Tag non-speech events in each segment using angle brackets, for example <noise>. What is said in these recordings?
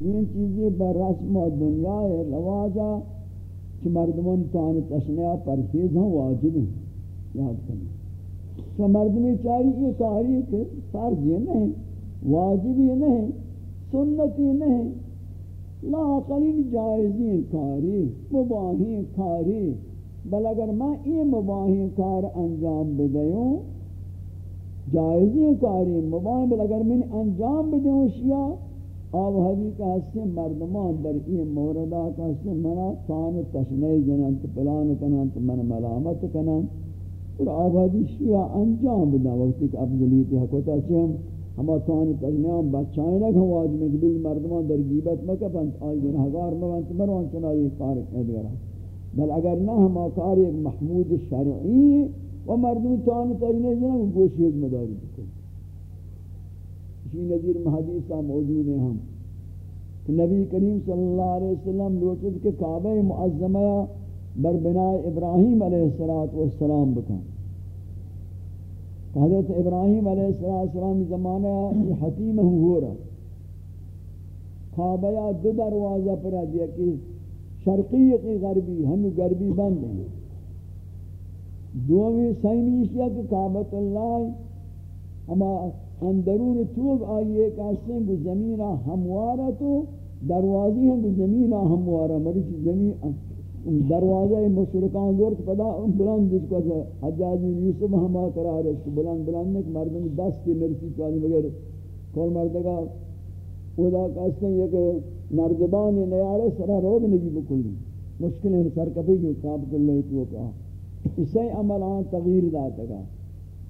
N چیزی بر رسم و دنیا رواجہ کہ مردمان تان تشنیا پرہیز ہوں واجب ہیں، یاد کریں کہ مردمی چاہیے یہ کاری کہ فرض یہ نہیں، واجب یہ نہیں، سنت یہ نہیں، لا قلیل جائزی کاری مباہی کاری. بل اگر میں یہ مباہی کار انجام بدیوں، جائزی کاری مباہی بل اگر میں انجام بدیوں شیعہ آب حدی کا مردمان در این موردہ کا حصے منا تان تشنی جنانت پلان کنانت من ملامت کنانت اور آب حدی شیعہ انجام بدا وقتی کہ افضلیتی حقوتا چیم ہما تان تشنیان بچائیں ہم واجب میں کہ مردمان در گیبت مکہ پنت آئی گناہگار مبانت مروان چنا یہ کار ادگرہ بل اگر نہ ہما کار ایک محمود شرعی و مردم تان تشنی جنان گوشی مداری بکن اسی نظیر محدیثہ موجود ہیں ہم۔ کہ نبی کریم صلی اللہ علیہ وسلم لوٹد کہ کعبہ معظمہ بر بنا ابراہیم علیہ السلام بکن۔ حضرت ابراہیم علیہ السلام زمانہ یہ حتیم ہو رہا کعبہ دو دروازہ پر دیا کہ شرقی کی غربی ہم غربی بند ہیں۔ دومی سینی اشیاء کہ کعبۃ اللہ ہما اندرون توب آئیے کہتے ہیں زمینہ ہموارہ تو، دروازی ہیں کہ زمینہ ہموارہ مرچ زمین، دروازہ مشرکان دور پدا بلند جس کو حجاج یوسف ہما قرار ہے بلند بلند ایک مردم دس کی نرسی چالی بغیر کول مردگا خدا کہتے ہیں کہ مردبان نیارے سرا روگ نبی بکلی مشکل ہے سر کبھی جو قابط اللہ تو کہا۔ اسے عملان تغییر داتا گا۔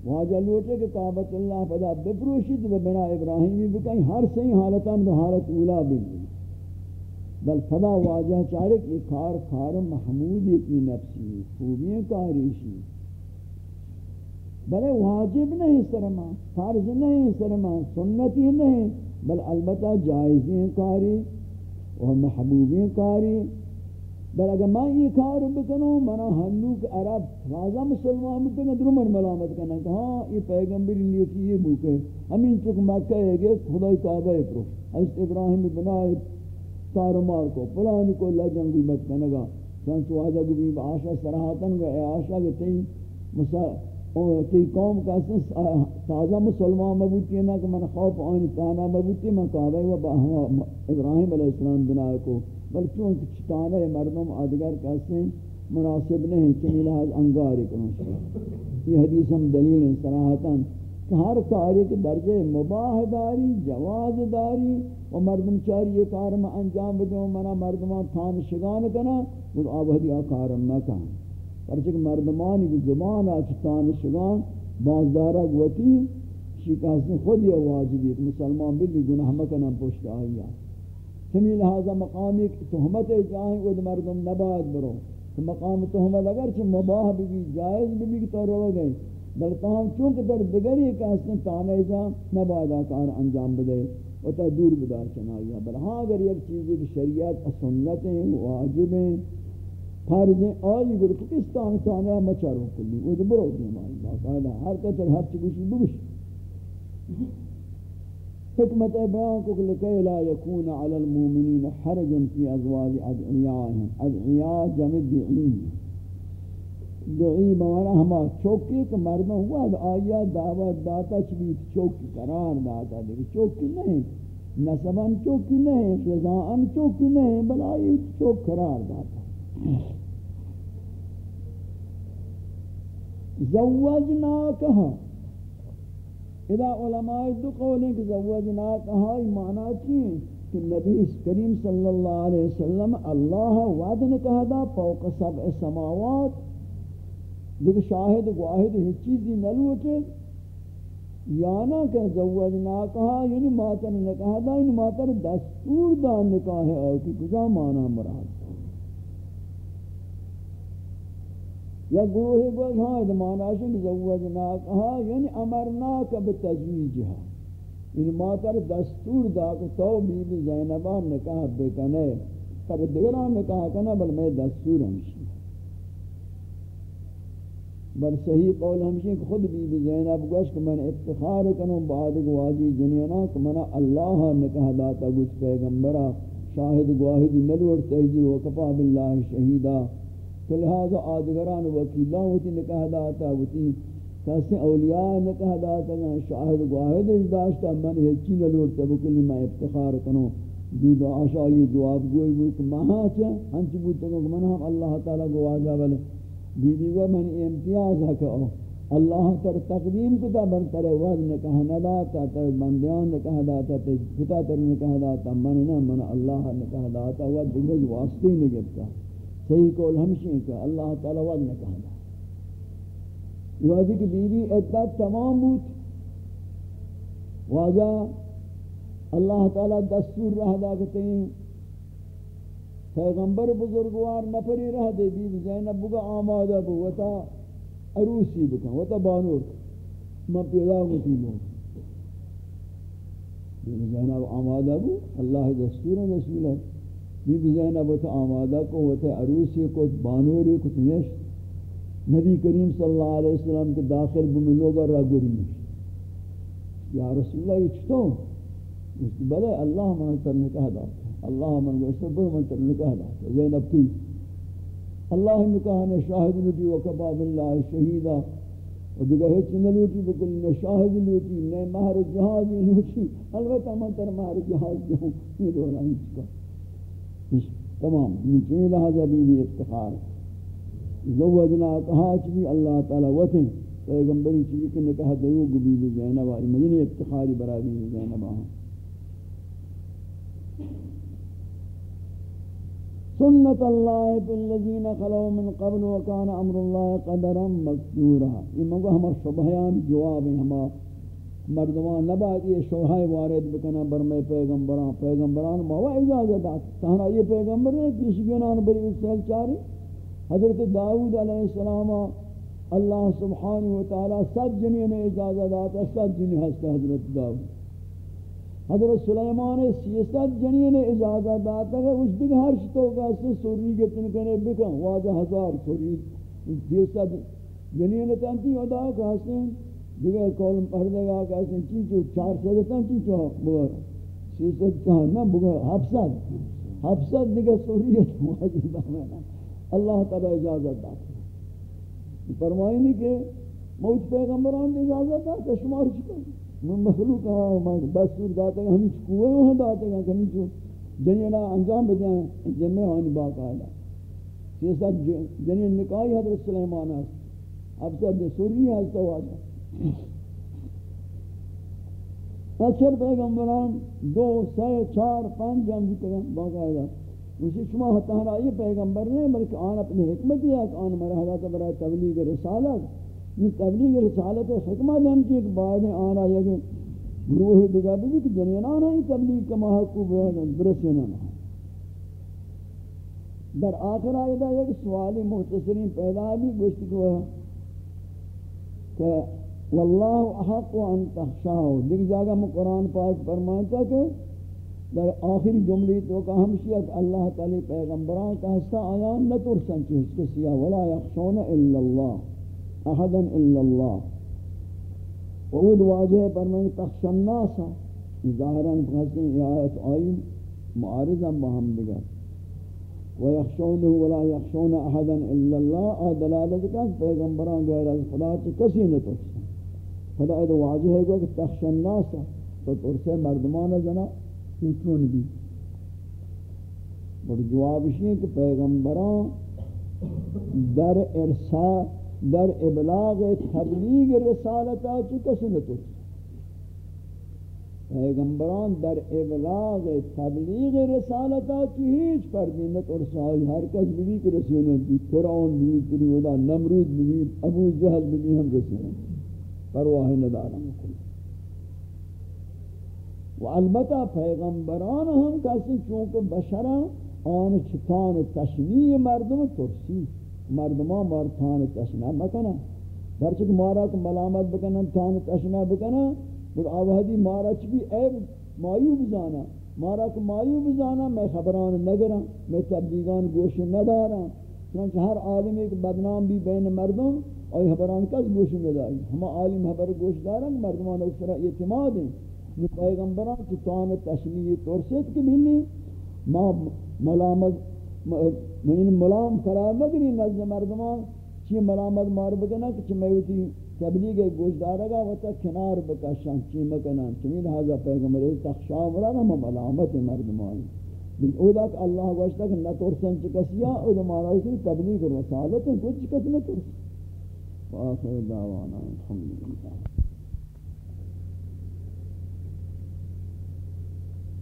واجہ لوٹے کہ کعبت اللہ پدا بپروشید و بنا ابراہیمی بکیں ہر صحیح حالتان بحالت اولا بلی بل پدا واجہ چارے کہ کار کار محمود اپنی نفسی خوبیاں کاریشی بلے واجب نہیں سرما، فرض نہیں سرما، سنتی نہیں، بل البتہ جائزیں کاری و محبوبیں کاری۔ بل اگر میں یہ کار بکنوں منا ہنو کہ عرب رازہ مسلمان بکنے درو من ملامت کرنا کہ ہاں یہ پیغمبر پیغمبری نیتی یہ بوکے ہمیں چک مکہ ہے کہ خدای کعبہ پر حضرت ابراہیم بنائے تارمار کو پلانی کو لگن غیبت کرنگا چانچہ واجہ گبی آشا سراحتن گا اے آشا کہ تین تی قوم کا تازہ مسلمان مبوتی ہے نا کہ من خوف آئین تانا مبوتی من کعبہ و ابراہیم علیہ السلام بنائے کو. بلکہ چونکہ چتانے مردم آدگر کہتے ہیں مناسب نہیں چنی لحاظ انگاری کروں یہ حدیث ہم دلیل ہیں، صراحتاً کہ ہر کاری کے درجے مباہ داری جواز داری و مردم چاری یہ کارم انجام بدوں منا مردمان تھان شگان کنا اور آبادی آکارم نہ کنا پرچک مردمانی کی زبان آچ تھان شگان، بازدارہ گوتی شکاست خود یہ واجبی مسلمان بلی گناہ مکنم پشت آئیا سمی لہذا مقامی تہمت جائیں وہ مردم نباد برو. تو مقام تہمت اگر چھ مباہ بھی جائز بھی تو رو گئے. بل تاہم چونکہ در دگری کہ اس نے تانے جا نباد آکار انجام بدے و تا دور بدار چنائی بل ہاں اگر یک چیزی کی شریعت سنت ہیں، واجب فرض ہیں، آئی گر تو کس تان تانے مچاروں کلی. وہ برو دیں باقاعدہ ہر کتر ہر چکوشی بگش حکمت بیان کو لکے لا یکون علی المومنین حرج فی ازواج ادعیائهم ادعیاء جمع دعین دعی بمانا ہما چوکی کہ مردم ہوا آیا دعوت داتا چلی چوکی، قرار داتا دیکھ چوکی نہیں. نسبان چوکی نہیں رضاان چوکی نہیں، بل آئی چوک قرار داتا. زوجنا کہا اذا علماء دو قولیں کہ زوجنا کہائی معنی چیئے کہ نبی کریم صلی اللہ علیہ وسلم اللہ وعد نے کہا دا فوق سبع سماوات لیکن شاہد گواہد ہی چیزی نلوٹے یا نہ کہ زوجنا کہا یعنی ماتر نے کہا دا یعنی ماتر دستور دا نکاح ہے اور کی کجا معنی مراد یا گروہ گوش ہاں ادماناشن یعنی زوجناک ہاں یعنی امرناک بتزویجہا یعنی ماتر دستور دا کہ تو بی بی زینبان نکاح بکنے پر دیگران نکاح کنا بل میں دستور ہمشی بل صحیح قول ہمشی کہ خود بی بی زینب گوش کہ من افتخار کنوں بعد گوادی جنینا کہ من اللہ نکہ داتا گوش پیغمبرا، شاہد گواہد نلور تحجی وکفا باللہ شہیدہ لہذا آدگران وکیلان ہوتی نکہ داتا ہوتی کسی اولیاء نکہ داتا گا شاہد گواہد داشتا، من ہچی نلور تبکلی میں افتخار کنوں بی آشا یہ جواب گوئی گوئی کہ مہاں چا، ہنچ بودتا کہ من ہم اللہ تعالی گواجہ بلے۔ بی بی و من امتیاز ہے کہ اللہ تر تقدیم کتا بر تر وزن نکہ نداتا، تر بندیان نکہ داتا، تر کتا تر نکہ داتا، من نا من اللہ نکہ داتا و دیگر واسطی نگبتا صحیح کول ہمشی کہ اللہ تعالی وزن نکہ داتا یہ وزی کہ بی بی ادت تمام بود۔ واجہ اللہ تعالی دستور رہ دا کہتے ہیں پیغمبر بزرگوار نفری رہ دے بی زینب بگا، آمادہ بو وطا عروسی بکن وطا بانور۔ من پیدا گتی لوں بی زینب آمادہ بو اللہ دستور رسول ہے۔ بی بی زینب وطا آمادہ کو وطا عروسی کو، بانوری کو تنشت نبی کریم صلی اللہ علیہ وسلم کے داخل بملوگا را گری نشت یا رسول اللہ، یہ چھتوں بلے اللہ من تر کہا داتا اللہ من گوشتا بر من تر نکاح دا زینب تھی۔ اللہ نکاح نے شاہد لوٹی وکبا باللہ شہیدہ۔ و دیگر ہیچ نلوٹی بکل نے شاہد لوٹی نے مہر جہاز لوٹی۔ البتہ من تر مہر جہاز جہوں یہ دورا ہی چکا۔ تمام نیچے لہذا بھی بھی افتخار زوجنا کہا چلی اللہ تعالی وطن پیغمبری چلی کہ نکاح دیو گبی بھی زینب آئی مدنی افتخاری برای بھی زینب آہاں سنت اللہ فی الذین خلو من قبل وکان امر اللہ قدرا مقدورا یہ منگو ہمار شبہیان جواب ہیں ہمار مردمان نباید یہ شبہی وارد بکنا برمی پیغمبران. پیغمبران موا اجازت آتا تہنا یہ پیغمبر ہے پیشگینان بری اسرائیل چاری. حضرت داود علیہ السلام اللہ سبحانہ وتعالی سب جنین اجازت آتا سب جنین ہستا حضرت داود حضرت سلیمان سیست جنین اجازت داتا ہے اس دیکھ ہر شتو کا سے سوری گتن کنے بکن، واجہ ہزار سوری. سیست جنین تنتی ادا کا حسن دیکھ کولم پڑھنے گا کہ حسن چیچو، چار سو تنتی چو بگر سیست کہاں نا بگر حفصد حفصد دیکھ سوریت واجہ بانا اللہ تعالی اجازت داتا فرمائی نہیں کہ موت پیغمبران اجازت داتا شمار چکا من مخلوق ہاں بس سور داتے ہیں، ہمیں کوئے وہاں داتے ہیں، کہ ہمیں چو دنیا انجام بدیں جمعہ آنی باقا ہے یہ سب جنین نکاہی حضرت سلیمان ہے اب سب سوری ہے اس تواجہ اچھر پیغمبران دو سی چار پانچ جام جیتے ہیں باقا ہے اسی شما ہتہرا یہ پیغمبر نہیں بلکہ آن اپنی حکمت ہے کہ آن مرحلہ برای تبلیغ رسالت یہ تبلیغ رسالت حکمہ دیم کی ایک بعد آنا ہے کہ گروہ دیگا بھی کہ جنین آنا ہی تبلیغ کا محقوب ہے برسینا نہ در آخر آئیدہ ایک سوالی مختصرین پیدا بھی گوشت کو ہے کہ واللہ احق ان تخشاہو دیکھ جاگا میں قرآن پاک فرمائتا کہ در آخری جملی تو کہ ہمشیت اللہ تعالی پیغمبران کا حصہ آیان نہ ترسن چیز کسی ولا یخشون الا اللہ، احدا الا اللہ. وعود واجہ پر میں تخش الناس ظاہراً فہستے ہیں آیت آئی، معارضا بہم دگر ویخشونه ولا یخشون احدا الا اللہ. آ دلالت کن پیغمبران غیر از خدا چی کسی نترسن خدا اید واجہ ہے کہ تخش الناس تو ترسے مردمان زنا چون بھی اور جواب اسی ہے کہ پیغمبران در ارسال در ابلاغ تبلیغ رسالتا چی کسی نتوس پیغمبران در ابلاغ تبلیغ رسالتا چی هیچ پردی نتورسائی ہر کس بھی کہ رسیونن بھی فرعون بھی، تری ودا، نمرود بھی، ابو جہل بھی ہم رسیونن پرواہ ندارا و البتہ پیغمبران ہم کسی چونکہ بشران آن چکان تشمیع مردم ترسی، مردمان مار تھان تشنا مکنا برچہ کہ مارا کو ملامت بکنا تھان تشنا بکنا اور آوہدی مارا چ بھی عیب مایوب جانا مارا کو مایوب جانا میں خبران نگرا میں تبلیغان گوش ندارا چنانچہ ہر عالم ایک بدنام بھی بین مردم اور یہ حبران کس گوش میں دائی ہم عالم حبر گوش دارن، مردمان اس طرح اعتماد ہیں۔ یہ پیغمبران کی توان تشمیع ترسیت کی بھی ما ملامت من ملام قرار مگنی نزد مردمان۔ چی ملامت مار بگنا کہ چی میوتی تبلیغ گوش دارگا و تا کنار بکشن، چی مکنن؟ چمین حضا پیغمبر تخشا مران ہم ملامت مردمان۔ بل کہ اللہ گوشتا کہ نہ ترسن چکسیا اودا معنی کہ تبلیغ رسالت کچھ کس نہ ترسن وآخر دعوانا الحمد لله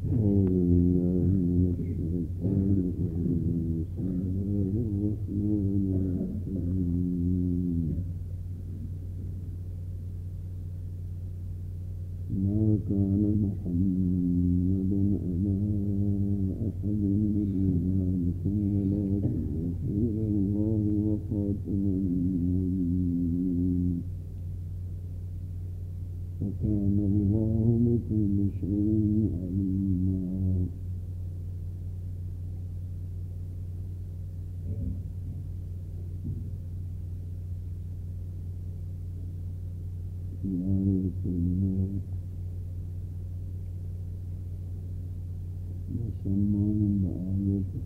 أعوذ بالله من الشيطان الرجيم بسم الله الرحمن الرحيم ما كان محمد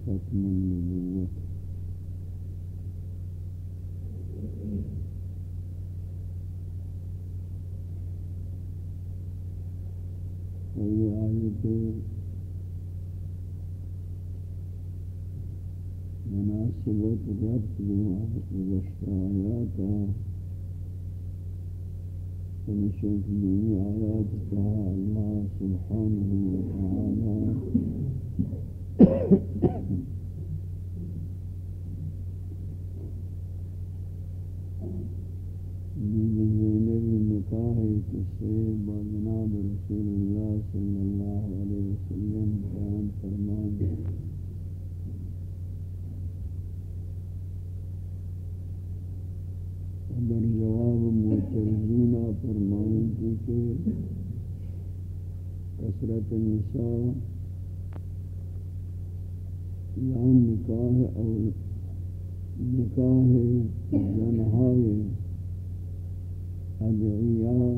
ختم النبوة وهي آية مناسبة ربط بوجشت آياتها ونشوف به آياتها الله سبحانه وتعالى بزينب جواب کثرت النساء یا نکاح اور نکاح زنہائے ادعیاء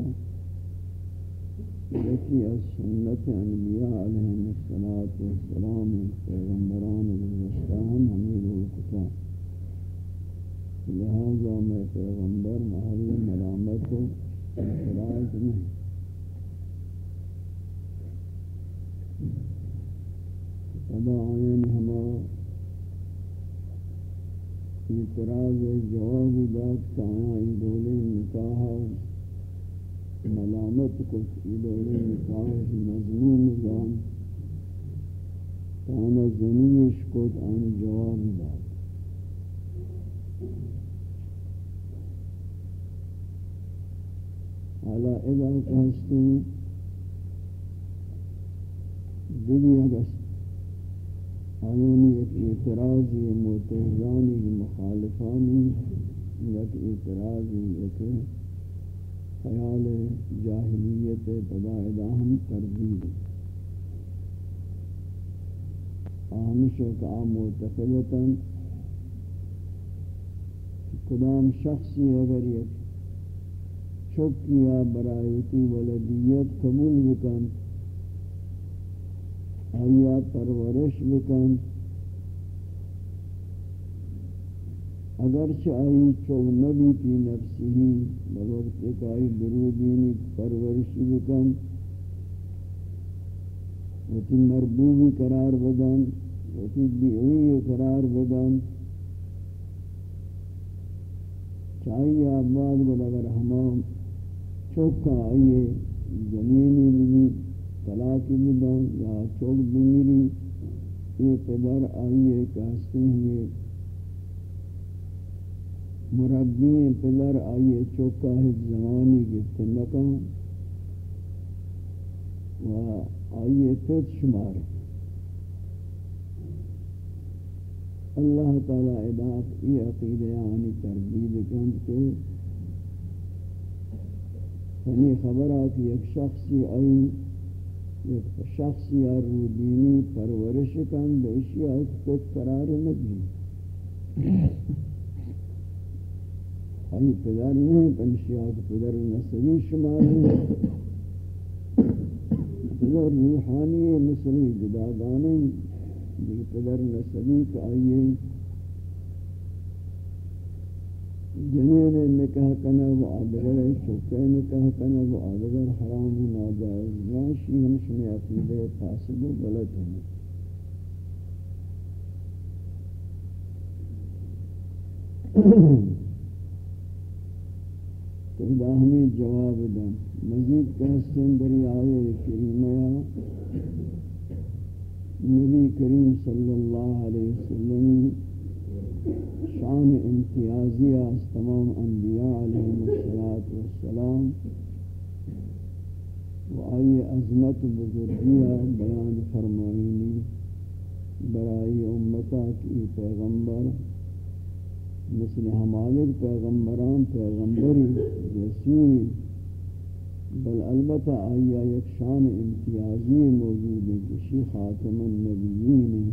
یکی از سنت انبیاء علیہ السلام پیغمبران گزشتہم ہمیں روکتا لہذا میں پیغمبر محل ملامت کو اعتراض نہیں۔ ادا آئین ہما اعتراض جواب داد کہاں ایدول نکاح ملامت کچھ کو ایدول نکاح مضمون جان. کانا زنیش کو آن جواب داد حالا اذا کہستے ہیں، دلی اگست آیانی ایک اعتراضی معترضانی مخالفانی، ایک اعتراضی ایک خیال جاہلیت پدائدہ ہم تردید۔ آہمش ایک عام معتقدتا قدام شخصی اگر یک چوکیا برایتی ولدیت قبول بکن آیا پرورش بکن؟ اگرچہ آئی چوک نبی کی نفسی بوقت ایک آئی درودینی پرورشی بکن۔ وتی مربوبی قرار بدن وتی بیعوی قرار بدن۔ چاہیے آباد بل اگر ہمام چوک کا آئیے زمینی بھی طلاقی بدن یا چوک بمیری، یہ قدر آئیے کہستے ہیں مربی پلر آئیے چوکا ہے زمانی گفت لکا و آئیے پت شمار۔ اللہ تعالی اداف ای عقیدہ یعنی تردید کند کے فنی خبر آتی ایک شخصی آئی ایک شخصی رو دینی پرورش کند بیشی آئی خود قرار نگی۔ آئی پدر نہیں پنشیات پدر نسلی شمار ہیں۔ پدر روحانی مثلی جدادانی پدر نسلی کا آئیے۔ جنین نکاح کنا و آدگر چوکے نکاح کنا و آدگر حرام و ناجائز یاشی ہم شمی عقیدہ فاسد و غلط ہیں تو دا ہمیں جواب دیں مزید کہستن دری آئے کریمہ نبی کریم صلی اللہ علیہ وسلم شان امتیازی از تمام انبیاء علیہ السلام و آئی عظمت بزرگیہ بیان فرمائنی برائی امتا کی پیغمبر. مثل ہمارے پیغمبران، پیغمبری، رسولی، بل البتہ آیا ایک شان امتیازی موجود ہے کسی خاتم النبیین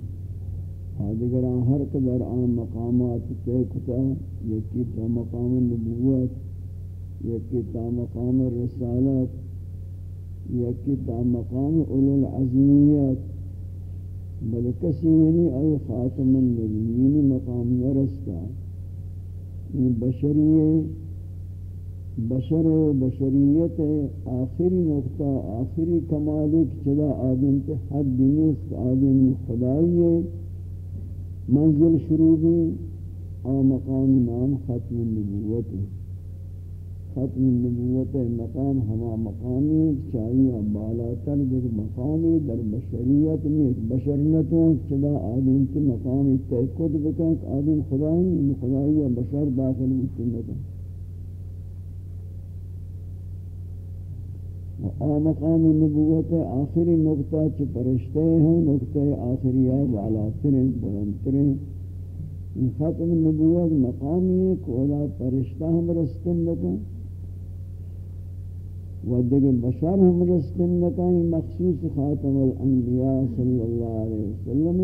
آدگران ہر قدر آن مقامات تیکتا یکی تا مقام النبوت یکی تا مقام الرسالت یکی تا مقام اولو العظمیت بل کسی یعنی آئی خاتم النبیین مقام یرستا یعنی بشری بشر و بشریت آخری نقطہ، آخری کمالک چدا آدم کے حد نیست، آدم خدائی منزل شروع بھی آ مقام نام ختم النبوت. ختم النبوت مقام ہما مقامی چاہیے بالا تر در مقامی در بشریت میں بشرنتوں چدا آدم کے مقامی تحقد بکن آدم خدای خدای بشر داخل مسلمتوں مقام نبوت آخری نقطہ چ پرشتے ہیں، نقطہ آخریہ والا تریں بلند ختم نبوت مقامی ہے کولا پرشتہ ہم رستن لکن و دیگر بشر ہم رسکن نکائیں مخصوص خاتم الانبیاء صلی اللہ علیہ وسلم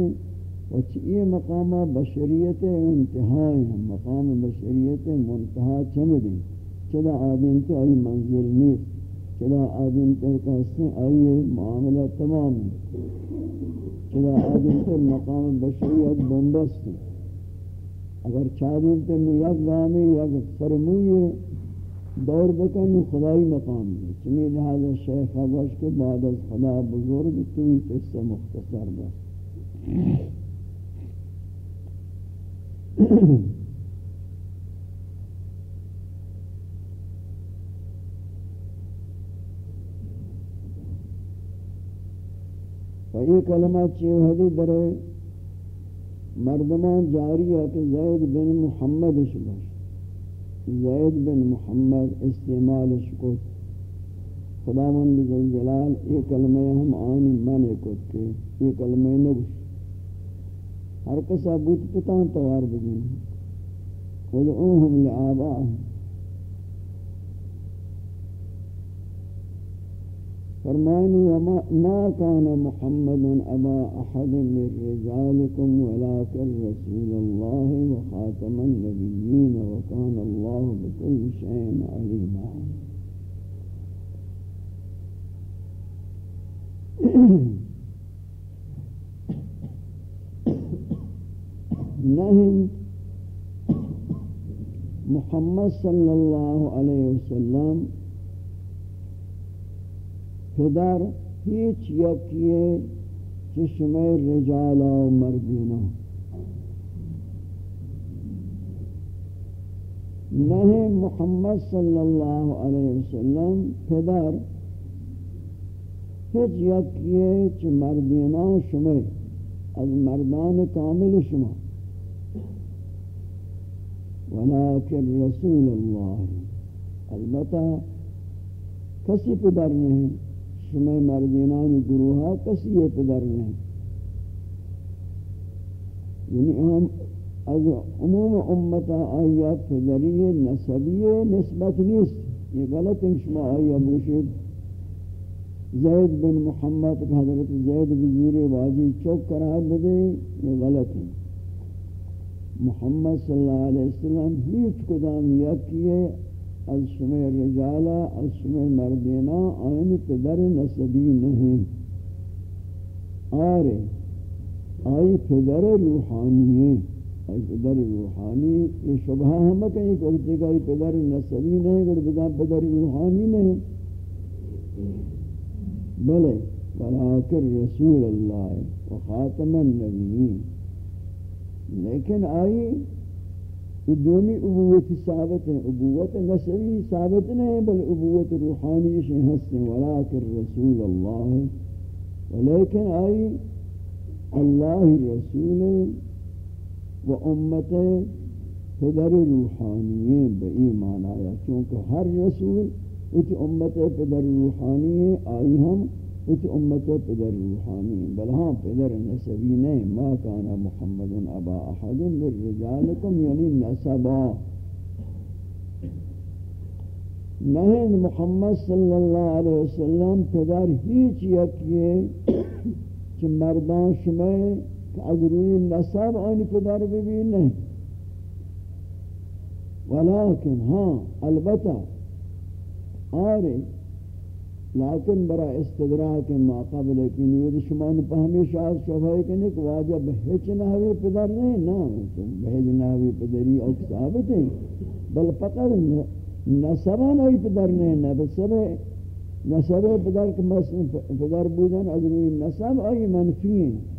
و چیئے مقام بشریت انتہائی ہم مقام بشریت منتہا چمدیں چلا آدم تو آئی منزل نیست. چلا آدم تو کہتے آئی معاملہ تمام چلا آدم تو مقام بشریت بندست اگر چاہدیں تو یک گامی یک فرموئی دور بکن خدای مقام دی چمی لہذا شیخ آگوش کے بعد از خدا بزرگ توی قصہ مختصر بس و یہ کلمہ چیو حدی در مردمان جاری ہے کہ زید بن محمد شبش زید بن محمد استعمال شکوت خدا من بزل جلال، یہ کلمہ ہم آنی من کت کے. یہ کلمہ نگوش ہر کسا بوت پتان توار بگین ودعوهم لآبائهم فرمانی وما ما كان محمد أبا أحد من رجالكم ولكن رسول الله وخاتم النبيين وكان الله بكل شيء عليما. نہیں محمد صلی اللہ علیہ وسلم پدر هیچ یکیه چشم رجال و مردینا نه محمد صلی اللہ علیہ وسلم پدر هیچ یکیه چ مردینا شما از مردان کامل شما. ولكن رسول الله البتہ کسی پدر نہیں شمع مردینان گروہا کسی یہ پدر نہیں یعنی ہم از عموم امتا آیا پدری نسبی نسبت نیست. یہ غلط ہے شما آیا بوشید زید بن محمد حضرت زید بزیر واجی چوک قرار دے یہ غلط ہے محمد صلی اللہ علیہ وسلم ہیچ قدام یکیے از شمع رجالا، از شمع مردینا آئین پدر نسبی نہیں آرے آئی پدر روحانی ہے آئی پدر روحانی یہ شبہ ہم کہیں کہ اگتے کہ آئی پدر نسبی نہیں گر بدا پدر روحانی نہیں بلے ولیکن رسول اللہ و خاتم النبیین. لیکن آئی یہ دومی ابوت ثابت ہیں ابوت نسبی ثابت نہیں بل ابوت روحانی سے ہستیں ولیکن رسول اللہ ولیکن آئی اللہ رسول و امت پدر روحانی بے ایمان آیا چونکہ ہر رسول اس امت پدر روحانی آئی ہم کچھ امت پدر روحانی بلہاں پدر نسبی نہیں ما کانا محمد ابا احد من رجالکم یعنی نسبا۔ نہیں محمد صلی اللہ علیہ وسلم پدر ہیچ یکیے کہ مردان شمائے کہ اگر روی نسب آنی پدر بھی نہیں ولیکن ہاں البتہ آرے لیکن برا استدراک ما قبل کی نیود شمان پہمی شاہد شفائی کرنے کہ واجب ہچ نحوی پدر نہیں نا بہج نحوی پدری اوک ثابت ہیں بل فقط نصبہ نحوی پدر نہیں نبسبہ نصبہ پدر کے پدر بودن اگروی نصب آئی منفی. ہیں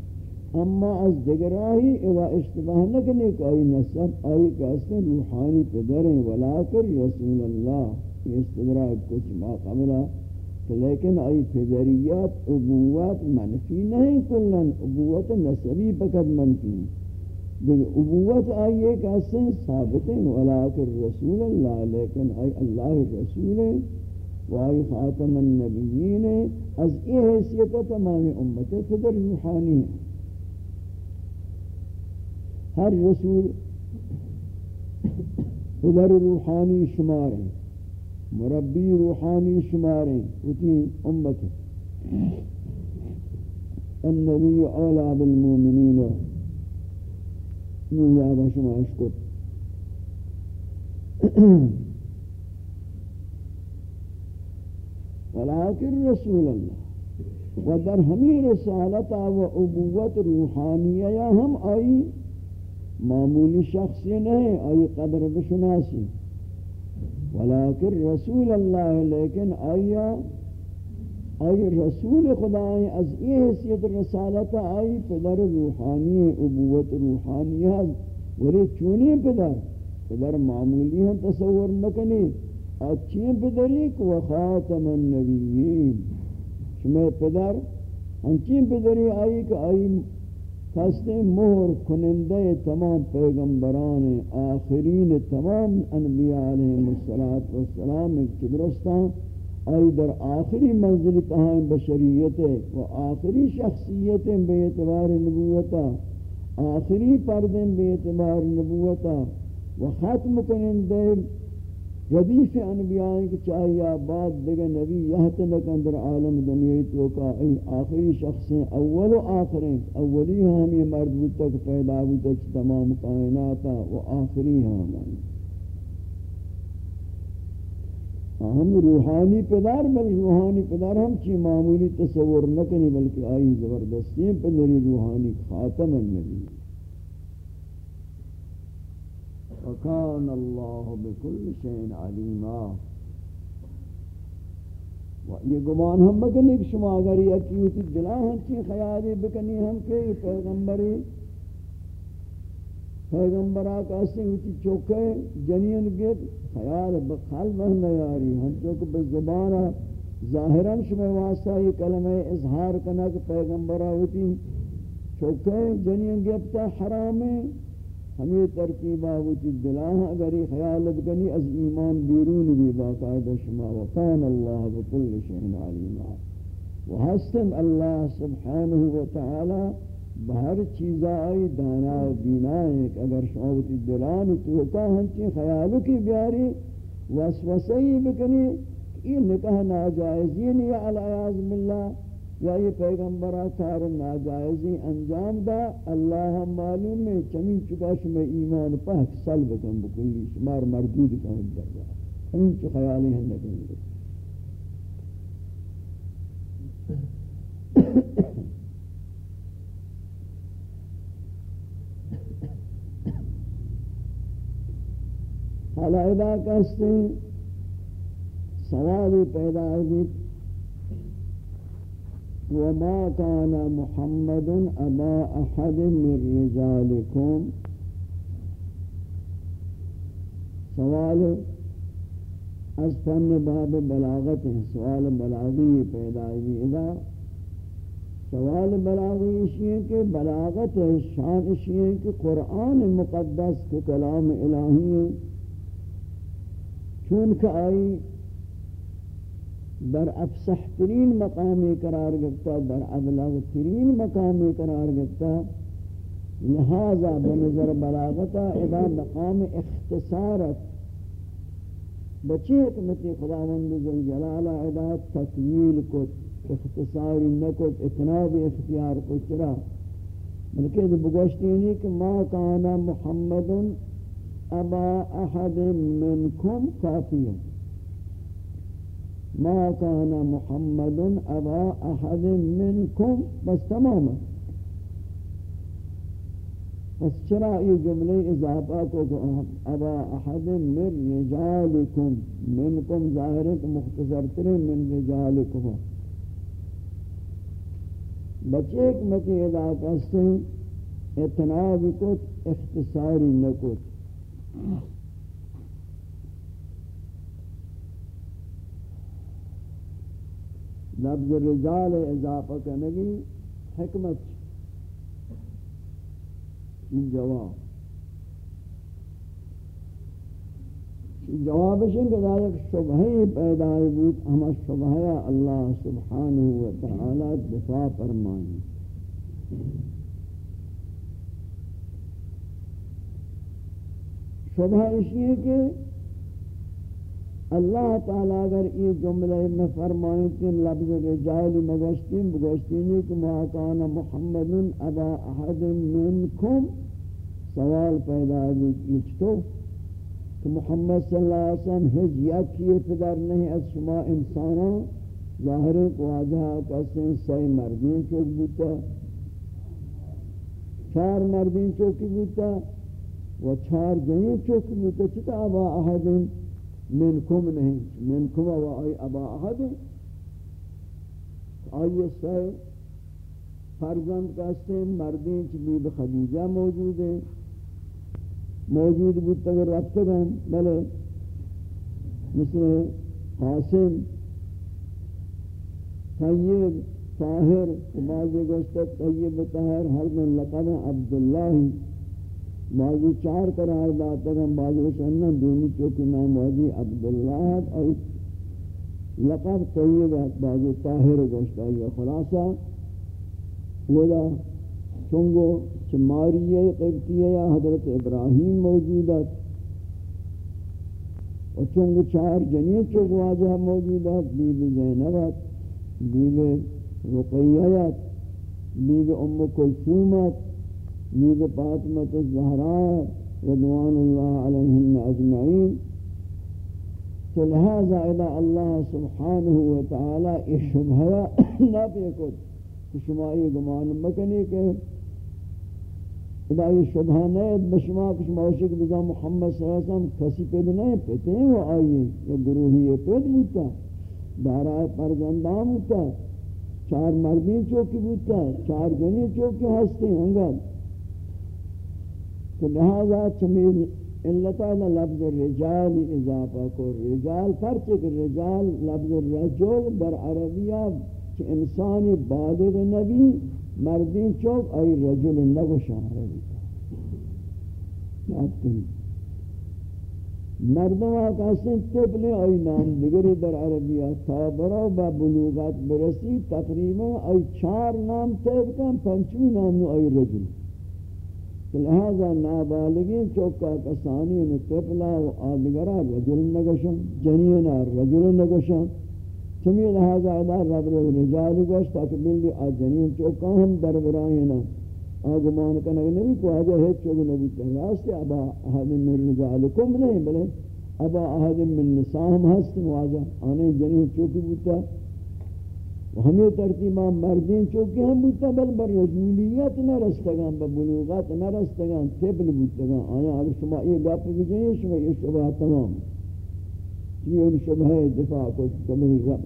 اما از دگراہی اوا اشتباہ نکنے کہ آئی نصب آئی کہتے روحانی پدر ہیں ولیکن رسول اللہ یہ استدراک کچھ ما قبلہ لیکن آئی فدریات ابوات منفی نہیں کلن. ابوت نسبی فقط منفی. دیکھ ابوت آئی ایک ایسے ثابت ہیں ولیکن رسول اللہ لیکن آئی اللہ رسول ہے وائی خاتم النبیین. ہے از ای حیثیت تمام امت فدر روحانی. ہے ہر رسول فدر روحانی شمار ہیں مربی روحانی شماریں اتی امت. النبی اولا بالمومنین یہ یاد شما اشکر ولیکن رسول اللہ و در ہمیں رسالتا و عبوت روحانیہ یا ہم آئی معمولی شخصی نہیں آئی قدر بشناسی. ولیکن رسول اللہ لیکن آیا آئی رسول خدای از یہ حیثیت رسالت آئی، پدر روحانی ابوت روحانی ہے۔ ولی چونی پدر؟ پدر معمولی ہیں، تصور نکنی۔ اچھی پدری کو خاتم النبیین۔ شمی پدر ہنچین پدری آئی؟ کہ آئی کستے مہر کنندے تمام پیغمبران آخرین تمام انبیاء علیہ السلام ایک چدرستان آئی در آخری منزل تہائیں بشریت و آخری شخصیت بے اعتبار نبوتا آخری پردیں بے اعتبار نبوتا و ختم کنندے ردیف انبیاء کی چاہیے بعد دیگر نبی یہاں تک اندر عالم دنیا تو کا ای آخری شخص ہیں اول و آخریں اولی ہم یہ مرد تک، پیدا ہوتا تمام کائنات و آخری ہم ہم روحانی پدار بل روحانی پدار ہم چی معمولی تصور نہ کنی بلکہ آئی زبردستی پدری روحانی خاتم النبی. وكان الله بكل شيء عليما۔ یہ گمان ہم بکنی کہ شما اگر یہ کیوتی دلا ہم چی خیالی بکنی، ہم کہ پیغمبری، پیغمبرہ کاسی ہوتی چوکے، جنین گئت خیال بقلب ہم نیاری، ہم چوک بزبانا ظاہراً شما واسطہ یہ کلمہ اظہار کنا کہ پیغمبرہ ہوتی، چوکے، جنین گئتا حرام ہے ہمیں ترتیبہ ہوتی دلاہ اگر یہ خیال بکنی از ایمان بیرون بھی باقاعدہ شما وقان اللہ بکل شہن علیمہ. وحسن اللہ سبحانہ وتعالی بہر چیزا آئی، دانا و بینا ہے اگر شما ہوتی دلان توکا ہنچی خیالو کی بیاری وسوسی بکنی یہ نکاح ناجائزین یا علیہ باللہ یا یہ پیغمبرہ کار ناجائزی انجام دا، اللہ ہم معلوم میں چمین چکا شما ایمان پاک سلب کن بکلی، شمار مردود کن درگا چمین چو خیالی ہیں لکن حالا ادا کہتے ہیں سوالی پیدا ہے وما كان محمد أبا أحد من رجالكم سوال از فن باب بلاغت ہے سوال بلاغی پیدائشی ادا۔ سوال بلاغی اشیاء کے بلاغت ہے شان اشیاء کے قرآن مقدس کے کلام الہی ہے چونکہ آئی در افصح ترین مقام قرار گفتا در ابلغ ترین مقام قرار گفتا لہذا بنظر بلاغتا اذا مقام اختصارت بچی حکمتی خداوند جل جلالہ اذا تکمیل کت اختصاری نکت اتناب اختیار کت چرا؟ بلکہ بگوشتی نہیں کہ ما کانا محمد ابا احد منکم کافیہ ما كان محمد أبا أحد منكم بس تماما بس چرا یہ جملے ابا احد من رجالکم منکم ظاہر ہے من رجالکم. بچے ایک مکی کرتے ہیں اتناب کو اختصاری نکو لفظ رجال اضافہ کنگی حکمت. این جواب. جواب شنگ ذالک شبہی پیدای بود ہما شبہی اللہ سبحانہ وتعالی دفاع فرمائیں شبہ اسی ہے کہ اللہ تعالی اگر یہ جملہ میں فرمائیں کہ لفظ کے رجال مگشتین بگشتینی کہ ما کان محمد ابا احد منکم؟ سوال پیدا ہے تو کہ محمد صلی اللہ علیہ وسلم ہج یکی پدر نہیں از شما انسانا ظاہر کو آجا کسی سی مردین چوک بوتا چار مردین چوکی بوتا و چار جنین چوکی بوتا چتا ابا احد؟ منکم منکم نہیں منکم و آئی ابا احد. آئی سے فرزند کہتے ہیں، مردین چلی بخدیجہ موجود ہیں. موجود بود تگر رکھتے ہیں، بلے مثل قاسم، طیب، طاہر، بعضی گوشتت طیب، طاہر ہر من لقب عبداللہ بعضی چار قرار داتا کہ بعضی وشنن دونی چوکی نام موجی عبداللہ اور لقب طیب بعضی طاہر گوشتا یہ خلاصہ ولا چونگو چماریہ قبطیہ یا حضرت ابراہیم موجودت اور چونگو چار جنی چوک واجہ موجودت بیب زینبت بیب رقیت بیب ام کلثومت نیز فاطمت الزہراء رضوان اللہ علیہن اجمعین۔ تو لہذا الہ اللہ سبحانہ وتعالی اس شبہہ نہ پیکت کہ شما یہ گمان مکنی کہ ادا یہ شبہ نہیں بشما کہ شما بزا محمد صلی اللہ علیہ وسلم کسی پید نہیں پیتے ہیں وہ آئیے، یہ گروہی یہ پید بوتا دارائے پرزندام ہوتا، چار مردین چوکی بوتا چار جنی چوکی ہستے ہیں انگا تو لہذا چمیل علتا لفظ رجال اضافہ کو رجال فرچ کہ رجال لفظ رجل در عربیہ کہ انسانی بالغ نبی مردین چوک ای رجل عربی۔ یاد کنی مردم آقا سن تبلی ای نام دگری در عربیہ تابرہ با بلوغات برسی تقریبا ای چار نام تیب کن پنچوی نام نو ای رجل۔ لہذا نابالغین چوکا کسانی طفلا و آدگرہ رجل نگشن جنینا رجل نگشن چمی لہذا ادا رب رو رجال گوشت، تاکہ بلی آجنین چوکا ہم در برائینا آگمان کنگ نبی کو آجا ہے چوک نبی کہنے راستے ابا احد من رجالکم نہیں بلے۔ ابا احد من نساہم ہستن، واجہ آنے جنین چوکی بوتا۔ ہمیں ترتیبہ مردین چوکی ہم بوتا بل بر رجولیت نہ رستگان بلوغات نہ رستگان تبل بوتا آیا اگر شما یہ گاپ بجائیں شما یہ شبہ تمام. یہ ان شبہ دفاع کو کمی رب.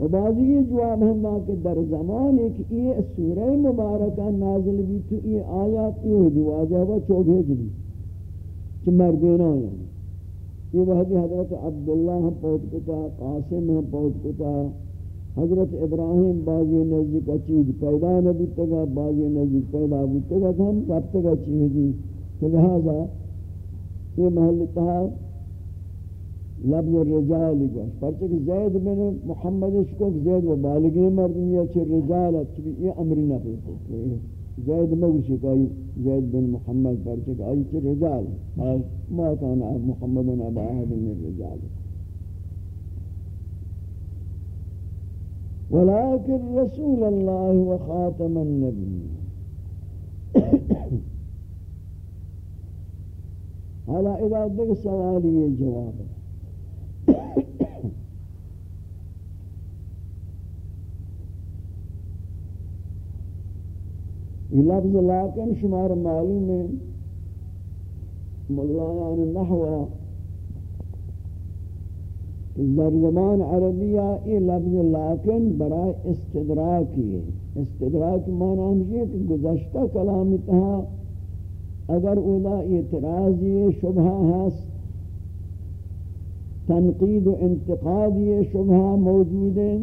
و بعضی یہ جواب ہم کہ در زمان ایک یہ سورہ مبارکہ نازل بھی تو یہ آیات یہ دیواجہ و چوبھے جلی. چھ مردینا یعنی یہ وحدی حضرت عبداللہ ہم کتا قاسم ہم پوت کتا حضرت ابراہیم بازی نزدیک چیز پیدا نہ بودتگا بازی نزدیک پیدا بودتگا ہم کب تک چیز دی. کہ لہذا یہ محل تہا لفظ الرجال گوش پرچہ زید بن محمد اشکو زید و بالگی مردمی یا چھ رجال یہ امری نہ پیدا زید مگوشی کہ زید بن محمد پرچہ کہ آئی چھ رجال ما کان محمد ابا احد من رجال ولكن رسول الله وخاتم النبي. حالا إذا دیکھ سوالی یہ جواب یہ لفظ لیکن شمار معلوم ہے ملایان نحوہ در زمان عربیہ یہ لفظ لیکن برای استدراکی. ہے استدراک معنی ہمشہ کہ گزشتہ کلام تہا اگر اولا اعتراضی شبہ ہست تنقید و انتقاد یہ شبہ موجود ہیں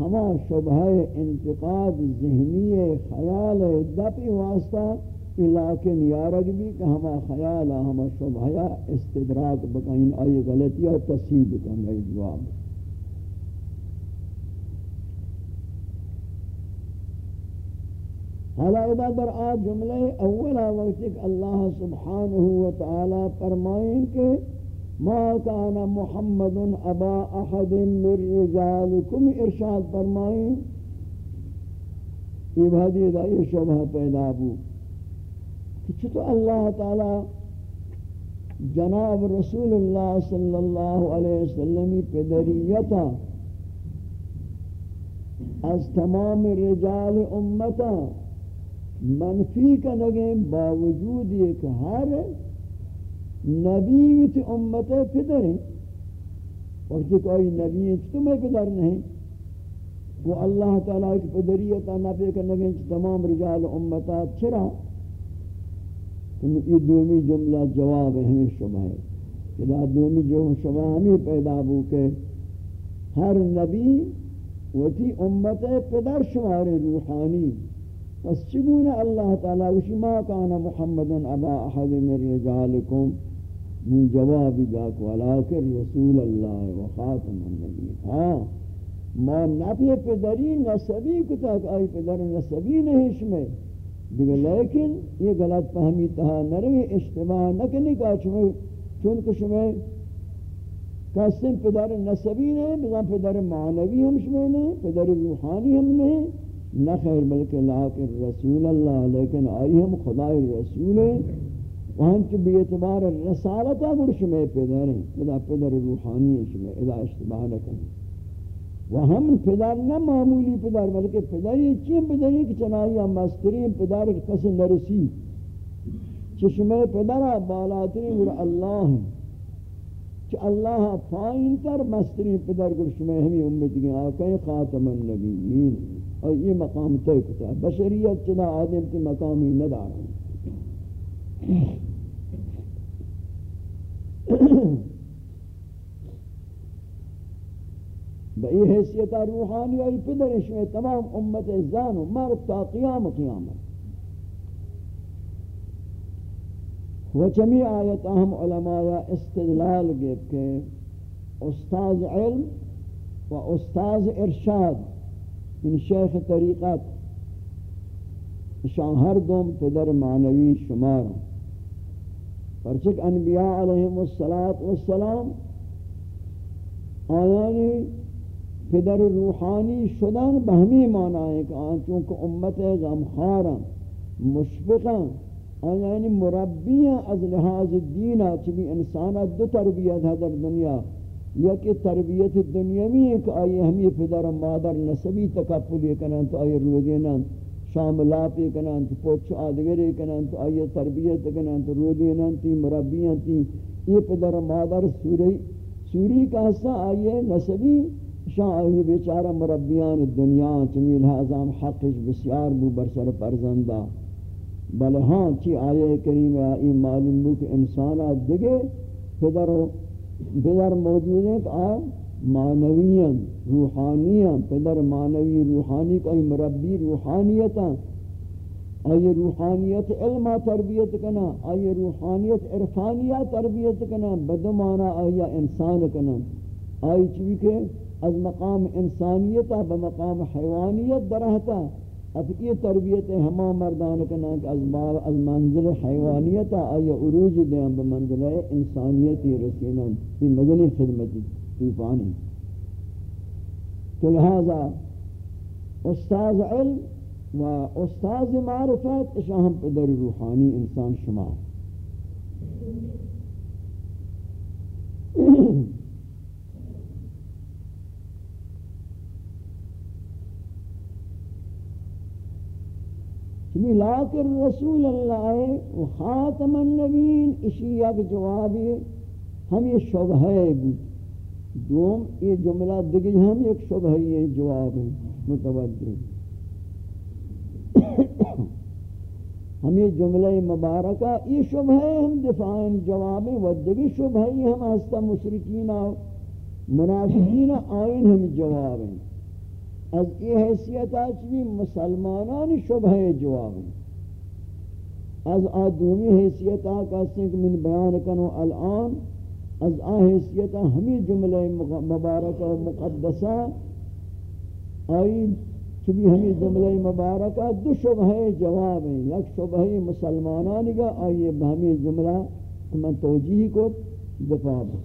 ہما شبہ انتقاد ذہنی خیال دپی واسطہ لیکن یارگ بھی کہ ہما خیال ہما شبہ استدراک بکائن آئی غلطی اور تصیب بکن گئی جواب۔ حالا ادا در آج جملے اولا وقت اللہ سبحانہ وتعالی فرمائیں کہ ما كان محمد ابا احد من رجالكم ارشاد فرمائیں یہ بھادی دا یہ شبہ پیدا ہو کہ چھتو اللہ تعالی جناب رسول اللہ صلی اللہ علیہ وسلم پدریتا از تمام رجال امتا منفی کا نگیں باوجود یہ کہ ہر نبی ویت امت پدر ہیں وقتی کوئی نبی ہے تمہیں پدر نہیں وہ اللہ تعالیٰ کی پدریتا نبی کرنے گئے تمام رجال امتا چرا؟ یہ دومی جملہ جواب ہمیں شبہ ہے کہ دومی جو شبہ ہمیں پیدا ہو کہ ہر نبی وتی امت پدر شمار روحانی. پس چگونه اللہ تعالی وشی ما کان محمد ابا احد من رجالکم من جواب جاک ولیکن رسول اللہ و خاتم النبی ہاں ما نفی پدری نسبی کتا کہ آئی پدر نسبی نہیں شمیں دیگر لیکن یہ غلط فہمی تہا نروی اشتباہ نکنی کہا شمیں چونکہ شمیں کسیم پدر نسبی نہیں بزن پدر معنوی ہم شمیں نہیں، پدر روحانی ہم نہیں، نہ خیر بلکہ لیکن رسول اللہ، لیکن آئی ہم خدای رسول ہیں۔ وہاں چو بی اعتبار رسالتا گرش میں پیدر ہیں، ادا پیدر روحانی ہے شمیں ادا اشتباہ لکن وہم پیدر نہ معمولی پیدر بلکہ پیدر یہ چین پیدر ہے کہ چنائی ہم مسترین پیدر ایک پس نرسی۔ چشمہ پیدر بالاترین گر اللہ ہیں۔ کہ اللہ فائن تر مسترین پیدر گرش میں ہمیں امت گئے آقای خاتم النبیین۔ اور یہ مقام طے کتا بشریت چنا آدم کی مقامی ندار بئی حیثیت روحانی آئی پدرش میں تمام امت زان و مرد تا قیام قیامت. و چمی آیت اہم علماء استدلال گئے کہ أستاذ علم و أستاذ ارشاد ان شیخ طریقت شان ہر دوم پدر معنوی شمار پرچک انبیاء علیہم السلام آیانی پدر روحانی شدن بہمی معنی ہے کہ آن چونکہ امت غمخارا مشفقا آیانی مربیاں از لحاظ دینا چبی انسانا دو تربیت ہے در دنیا۔ یکی تربیت دنیاوی ہے کہ آئی ہمی پدر مادر نسبی تکپلی کنن تو آئی رو دینن شاملاتی کنن تو پوچھ آدگری کنن تو آئی تربیت کنن تو رو دینن تی مربیاں، تی یہ پدر مادر سوری سوری کا حصہ آئی نسبی، شاہ آئی بیچارہ مربیان دنیا چمیل حضام حقش بسیار بو برسر پرزندہ۔ بل ہاں چی آیے کریم، آئی معلوم بو کہ انسانا دگے پدر پدر موجود ہیں کہ آ معنویاں روحانیاں پدر معنوی روحانی کا مربی روحانیتا آئی روحانیت علم تربیت کنا آئی روحانیت عرفانیہ تربیت کنا بدمانا آئی انسان کنا۔ آئی چوی کہ از مقام انسانیتا بمقام حیوانیت درہتا۔ اب یہ تربیت ہما مردان کا نام از باب از منزل حیوانیت آئی عروج دیں بمنزل انسانیتی رسینا۔ یہ مدنی خدمتی۔ توفانی تو لہذا أستاذ علم و أستاذ معرفت اشاہم پدر روحانی إنسان شمار چمی <clears throat> لاکر رسول اللہ و خاتم النبین اسی یک جوابی ہم یہ شبہ بود. دوم، یہ جملہ دیکھ ہم ایک شبہ یہ جواب ہے متوجہ ہم یہ جملہ مبارکہ، یہ شبہ ہے ہم دفاعین جواب ہیں و دیکھ شبہ ہے ہم ہستا مشرکین منافقین آئین ہم جواب ہیں۔ از ای حیثیت آچوی مسلمانان شبہ جواب ہیں۔ از آدومی حیثیت آکاستے کہ من بیان کنو الان از آ حیثیت ہمیں جملہ مبارکہ و مقدسہ، آئی چبی ہمیں جملہ مبارکہ دو شبہ جواب ہیں، یک شبہ مسلمانان کا آئیے ہمیں جملہ من توجیہ کو دفاع ہے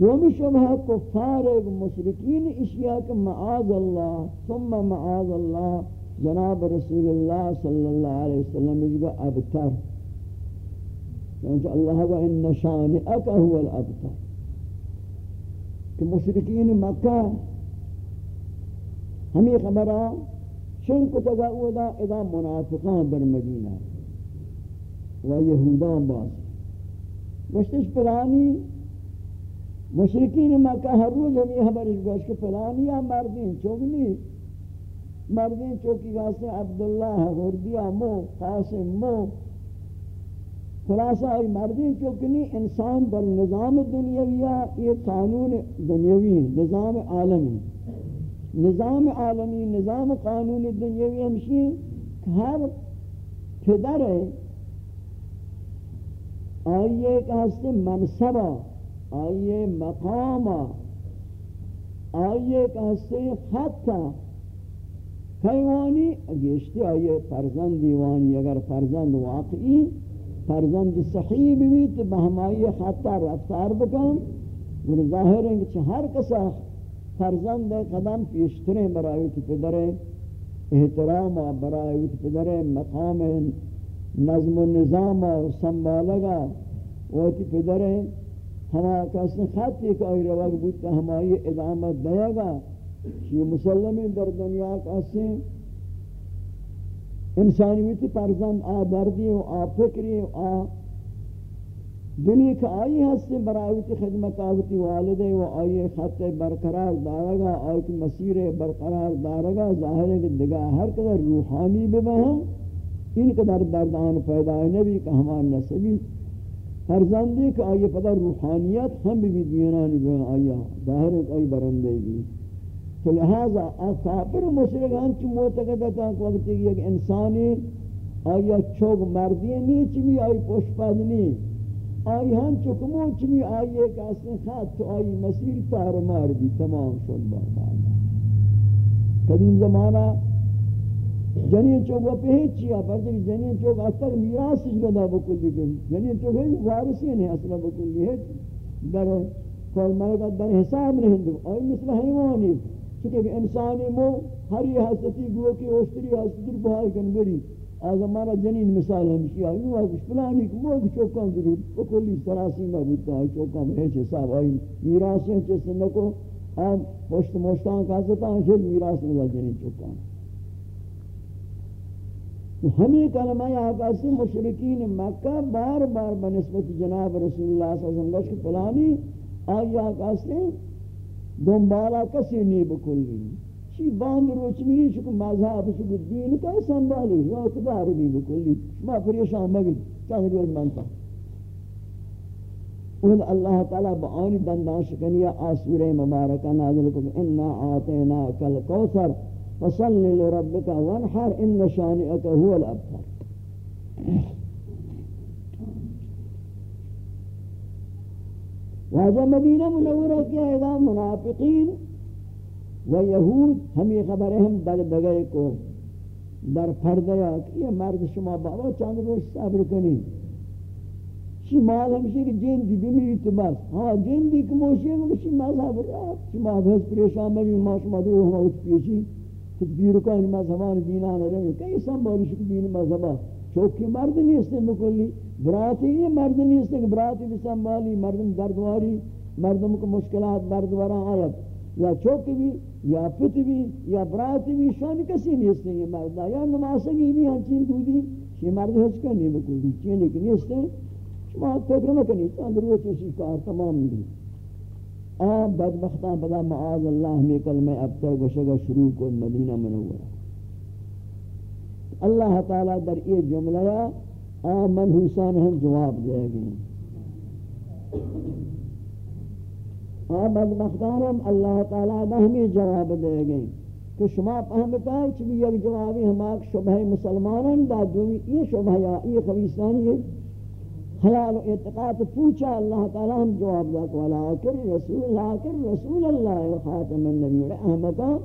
دومی شبہ کفار مشرکین اشیاء کہ معاذ اللہ، ثم معاذ اللہ، جناب رسول اللہ صلی اللہ علیہ وسلم جگہ ابتر۔ چونچہ اللہ و ان شانئک هو الأبتر. کہ مشرکین مکہ ہمیں خبرہ شن کو تگا دا ادا منافقان در مدینہ و یہودان باز گشتش پرانی مشرکین مکہ ہر روز ہم یہ خبر اس گوش کہ فلانیا مردین چوگنی. مردین چوکی واسطے عبداللہ غردیہ مو قاسم مو خلاصہ ای مردین چوکنی انسان در نظام دنیاویہ یہ قانون دنیاوی نظام عالمی نظام عالمی، نظام قانون دنیاوی ہمشی ہر پدر ہے، آئیے کہ ہستے منصبہ آئیے مقام، آئیے کہستے خطا خیوانی گیشتی آئیے فرزند، دیوانی، اگر فرزند واقعی فرزند صحیح بھی تو بہمائی خطا رفتار بکن. اور ظاہر ہے کہ ہر کسا فرزند قدم پیشترے برای کی پدر، احترام برای کی پدر، مقام نظم و نظام و سنبالگا وہ کی پدر. ہما کسی خط ایک آئی روگ بودتا ہمائی ادامت دیا گا یہ مسلمی در دنیا کسی؟ انسانیتی پرزند آ دردی و آ فکری و آ دلی کا آئی ہستے برایوتی خدمت آوتی والدے و آئی خط برقرار دارگا آئی کی مسیر برقرار دارگا ظاہر ہے کہ دگاہ ہر قدر روحانی ببہم ان قدر دردان پیدا نبی کہ ہمان نسبی فرزندی کہ آئی پتہ روحانیت ہم بھی دینانی بھی آیا ظاہر ہے کہ آئی برندے بھی تو لہذا کافر مشرکان چی معتقدتا کہ وقت ایک انسانی آیا چوک مردی نہیں چمی آئی پوشپد نہیں آئی ہم چکمو چمی آئی ایک اصل خط تو آئی مسیر تار مار بھی تمام شد بار قدیم زمانہ جنین چوک وہ پہ چیا پر کہ جنین چوک اثر میراث گدا بکلی کہ جنین چوک ہے وارثی نہیں اصلا بکلی ہے در کل مرد در حساب نہیں دو اور مثل حیوانی؟ چونکہ انسانی مو ہر یہ حسدی گو کی اوشتری حسدی بہائی کن بری آز ہمارا جنین مثال ہمشی آئی۔ نو آگوش فلانی کہ مو اگو چوکان ضرور بکلی سراسی مربوطا ہے، چوکان ہے حساب آئی میراثی ہیں چیسے نکو۔ آم پشت مشتان کا حسدتا ہیں شیر میراث نگا جنین چوکان۔ ہمیں کلمہ آقا سے مشرکین مکہ بار بار بنسبت جناب رسول اللہ صلی اللہ علیہ وسلم کہ پلانی آئی آقا سے دنبالا کسی نہیں بکلی چی باند روچ میری شکل مذہب شکل دین کا سنبالی یا اقدار نہیں بکلی شما پریشان مگل چاہر روز منتا اول اللہ تعالی بآنی دندان شکنی آسور مبارکہ نازل کو انا آتینا کل کوثر فصل لربك وانحر ان شانئك هو الابتر واجہ مدینہ منورہ کیا ہے اذا منافقین و یہود ہمیں خبر ہم دگ دگئے کو در پردیا کہ یہ مرد شما بابا چند روش صبر کنی۔ شی مال ہمشی کہ جن دی بیمی تو بس۔ ہاں جن دی کموشی ہے شی مذہب رہا شما بہت پریشان میں ما شما دو ہم اوچ پیشی۔ کچھ بیرکان مذہبان دینان رہے کئی سنبالیش کہ دین مذہبا چوکی مرد نیستے مکلی۔ براتی یہ مرد نہیں نیستے کہ براتی بھی سنبالی مردم دردواری مردم کو مشکلات دردوارا آیت یا چوکی بھی یا پت بھی یا براتی بھی شان کسی نہیں نیستے یہ مرد یا نماسنگی بھی ہنچین دودی یہ مرد ہچ کرنی مکلی چینی کی نیستے شما فکر مکنی چند روچ اسی کار تمام نہیں آب بدبختان پدا معاذ اللہ میں کلمہ ابتر گشگا شروع کو مدینہ منورہ اللہ تعالیٰ در یہ جملہ آب منحوسان ہم جواب دے گئے آب بدبختان ہم اللہ تعالیٰ دا ہمیں جواب دے گئے کہ شما پہمتا ہے چلی یک جوابی ہم آگ شبہ مسلمانان دا دومی یہ شبہ یا یہ خویستانی ہے۔ خیال و اعتقاد پوچھا اللہ تعالی ہم جواب دا کہ ولا رسول اللہ کر رسول اللہ و خاتم النبی احمدہ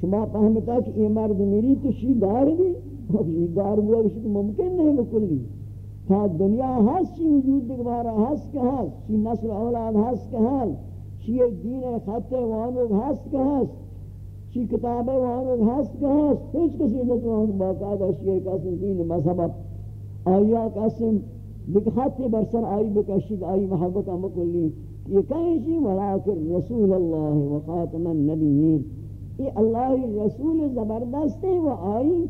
شما فهمتا کہ یہ مرد میری تو شیدار بھی یہ گار ہوا کہ ممکن نہیں بکلی تا دنیا ہست چی وجود دکبارا ہست کہ ہست چی نسل اولاد ہست کہ ہست چی دین خط وانوگ ہست کہ ہست چی کتاب وانوگ ہست کہ ہست ہیچ کسی نتوان باقاعدہ شیئر کسی دین مذہب آیا کسی بکھات برسر آئی بکشید، آئی محبت مکلی یہ کہیں شی ولیکن رسول اللہ و خاتم النبیین۔ یہ اللہ رسول زبردست ہے و آئی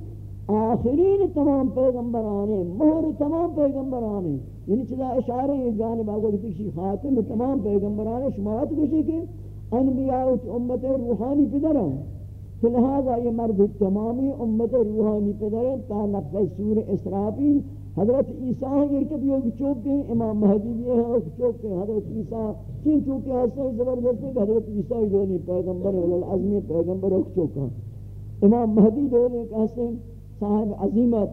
آخرین تمام پیغمبرانے مہر تمام پیغمبرانے یعنی چلا اشارہ یہ جانب آگو کسی خاتم تمام پیغمبرانے شماعت کسی کے انبیاء امت روحانی پدر پدرہ لہذا یہ مرد تمامی امت روحانی پدرہ تا نفس سور اسرافیل حضرت عیسیٰ ہیں، یہ کبھی ہوگی چوک ہیں امام مہدی بھی ہے اور چوک ہیں حضرت عیسیٰ چین چوکے حسن زبردست ہے کہ حضرت عیسیٰ ہی دونی پیغمبر والعظمی پیغمبر اور چوک ہیں امام مہدی دونی کہ حسن صاحب عظیمت،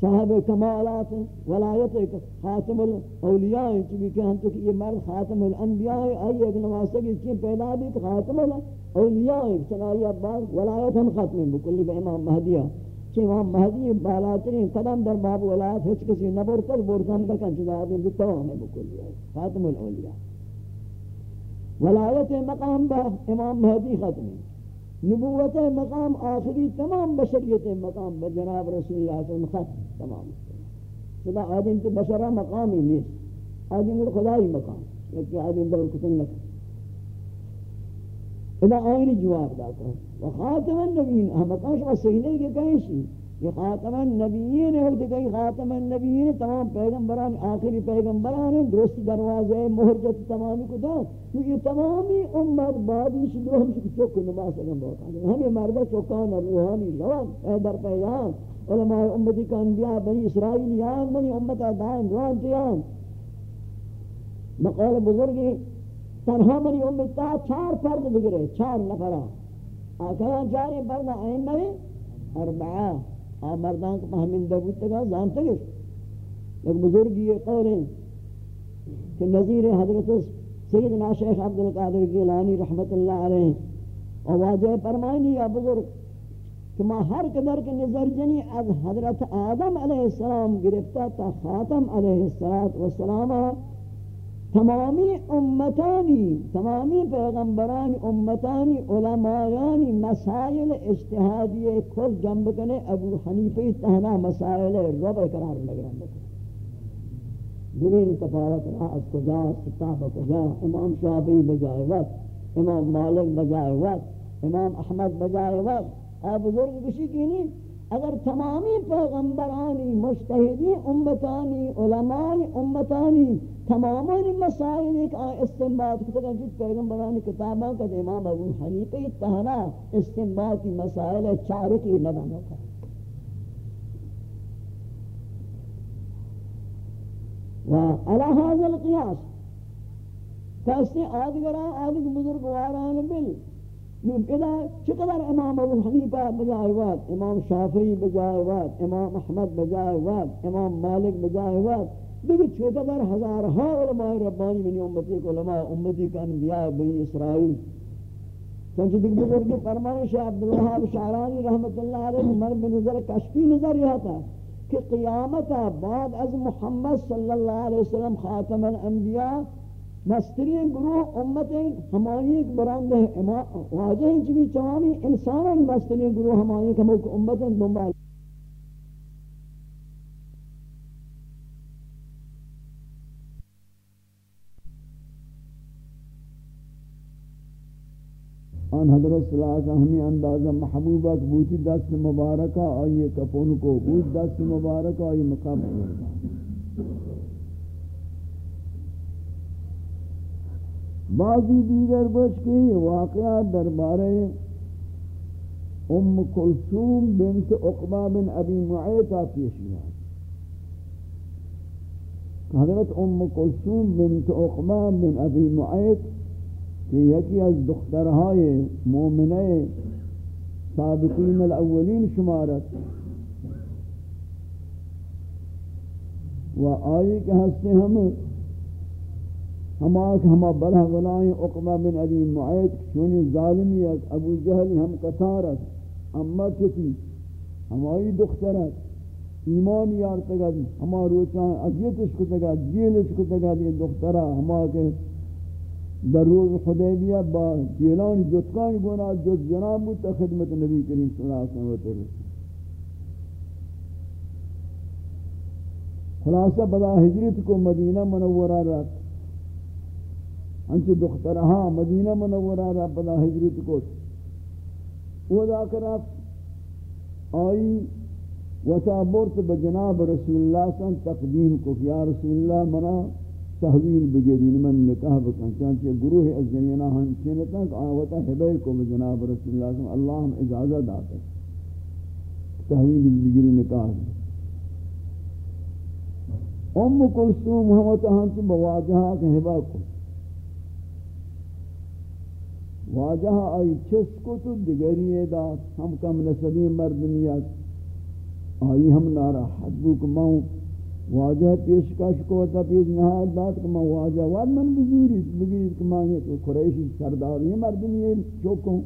صاحب کمالات ولایت خاتم الاولیاء چبی کہ ہم تو کہ یہ مرد خاتم الانبیاء ہے آئی ایک نواسطہ کی چین پیدا بھی کہ خاتم الاولیاء ہے چنائی عباد ولایت ہم ختم ہیں، بکلی با امام مہدیہ کہ امام مہدی بالاترین قدم در باب ولایت، ہچ کسی نبر تک بورتان بکن چیزا آدم بھی تمام ہے بکلی خاتم الاولیاء۔ ولایت مقام با امام مہدی ختم ہے نبوت مقام آخری تمام بشریت مقام با جناب رسول اللہ صلی اللہ علیہ وسلم تمام صدا آدم تو بشرہ مقامی نہیں آدم خدای مقام. لیکن آدم دور کتن نکن. اذا آئینی جواب داتا ہے وخاتم النبیین. ہم کاش سینے کے کہیں شی؟ یہ خاتم النبیین ہے کہ خاتم النبیین تمام پیغمبران، آخری پیغمبران ہیں، درست دروازے مہرجت تمامی کو دا کیونکہ تمامی امت بعدی شدو ہم سے چوک نماز سلام بہت آگے ہمیں مردہ چوکان روحانی لوگ اے در پیغام، علماء امتی کا انبیاء، بنی اسرائیل یان بنی امت دائم روان تیان۔ مقال بزرگی تنها منی امت تا چار فرد بگرے، چار نفرہ۔ آکھاں چارے پردہ ائمہ اربعہ۔ آ مردان کو فهمین دبوت تکا جانتے گے ایک بزرگ یہ قول ہے کہ نظیر حضرت سیدنا شیخ عبدالقادر گیلانی رحمت اللہ علیہ اور واجہ فرمائنی یا بزرگ، کہ ما ہر قدر کے نظر جنی از حضرت آدم علیہ السلام گرفتا تا خاتم علیہ السلام تمامی امتانی، تمامی پیغمبران امتانی علمایانی مسائل اجتہادی کل جنب کنے ابو حنیفی تہنا مسائل رب قرار لگ رہا ہے دلین تفاوت رہا از کجا ستاب کجا، امام شافعی بجائے وقت، امام مالک بجائے وقت، امام احمد بجائے وقت۔ اے بزرگ کشی کی نہیں اگر تمامی پیغمبرانی، مجتہدی امتانی، علماء امتانی تمامی مسائل ایک استنباط کو تکا یعنی جس پیغمبرانی کتاباں کا امام ابو حنیفی تہنا استنباطی مسائل چارکی نبانا تھا وعلى هذا القياس کہتے ہیں آدھگران آدھگ بزرگواران بل اذا چقدر امام ابو حنیفہ بجائے وقت امام شافعی بجائے وقت امام احمد بجائے وقت امام مالک بجائے وقت دیکھ چقدر ہزارہا علماء ربانی منی امتی کو علماء، امتی کا انبیاء بنی اسرائیل. چونچہ دیکھ بزرگ فرمائش عبدالوہاب شعرانی رحمت اللہ علیہ مر بنظر کشفی نظر یہ تھا کہ قیامت بعد از محمد صلی اللہ علیہ وسلم خاتم الانبیاء مسترین گروہ امت ہمانی ایک برند ہے واجہ ہیں چوی چوامی انسان مسترین گروہ ہمانی ایک امت دنبال۔ ان حضرت صلی اللہ علیہ وسلم ہمیں اندازہ محبوبہ کبوتی دست مبارکہ، آئیے کپون کو بود دست مبارکہ، آئیے مقام مبارکہ۔ بعضی دیگر بچ کی واقعہ دربارے ام کلثوم بنت عقبہ بن ابی معیطہ پیش گیا حضرت ام کلثوم بنت عقبہ بن ابی معیط کہ یکی از دخترهای مومنہ سابقین الاولین شمارت و آئی کہ ہستے ہم ہما ہما بلہ غلائیں اقبہ بن ابی معید، چونی ظالمی ہے ابو جہل ہم کتارت اما چتی ہمائی دخترت ایمان یار تگا دی ہما روچان عذیتش کو تگا جیلش کو تگا دی دخترہ ہما کے در روز خدیبیہ با جیلان جتکان گونا جت جناب بودتا خدمت نبی کریم صلی اللہ علیہ وسلم خلاصہ بدا حجرت کو مدینہ منورہ رات انچہ دخترہا مدینہ منورہ را پدا حجرت کو وہ دا کرف آئی وطا برت بجناب رسول اللہ سن تقدیم کو کہ یا رسول اللہ منا تحویل بگرین من نکاح بکن۔ چانچہ گروہ از جنینہ ہم چینتا کہ آوتا حبیر کو بجناب رسول اللہ سن اللہ ہم اجازہ داتا تحویل بگرین نکاح۔ بکن ام کلسوم ہم ہم تو بواجہا کہ حبیر کو۔ واجہ آئی چس کو تو دگری دات ہم کم نسبی مردمیت آئی ہم نارا حدبو کماؤں واجہ پیشکش کو تا پیش نہاد دات کما واجہ واد من بزوری بگیری کمانی تو قریشی سرداری مردمی چوکوں۔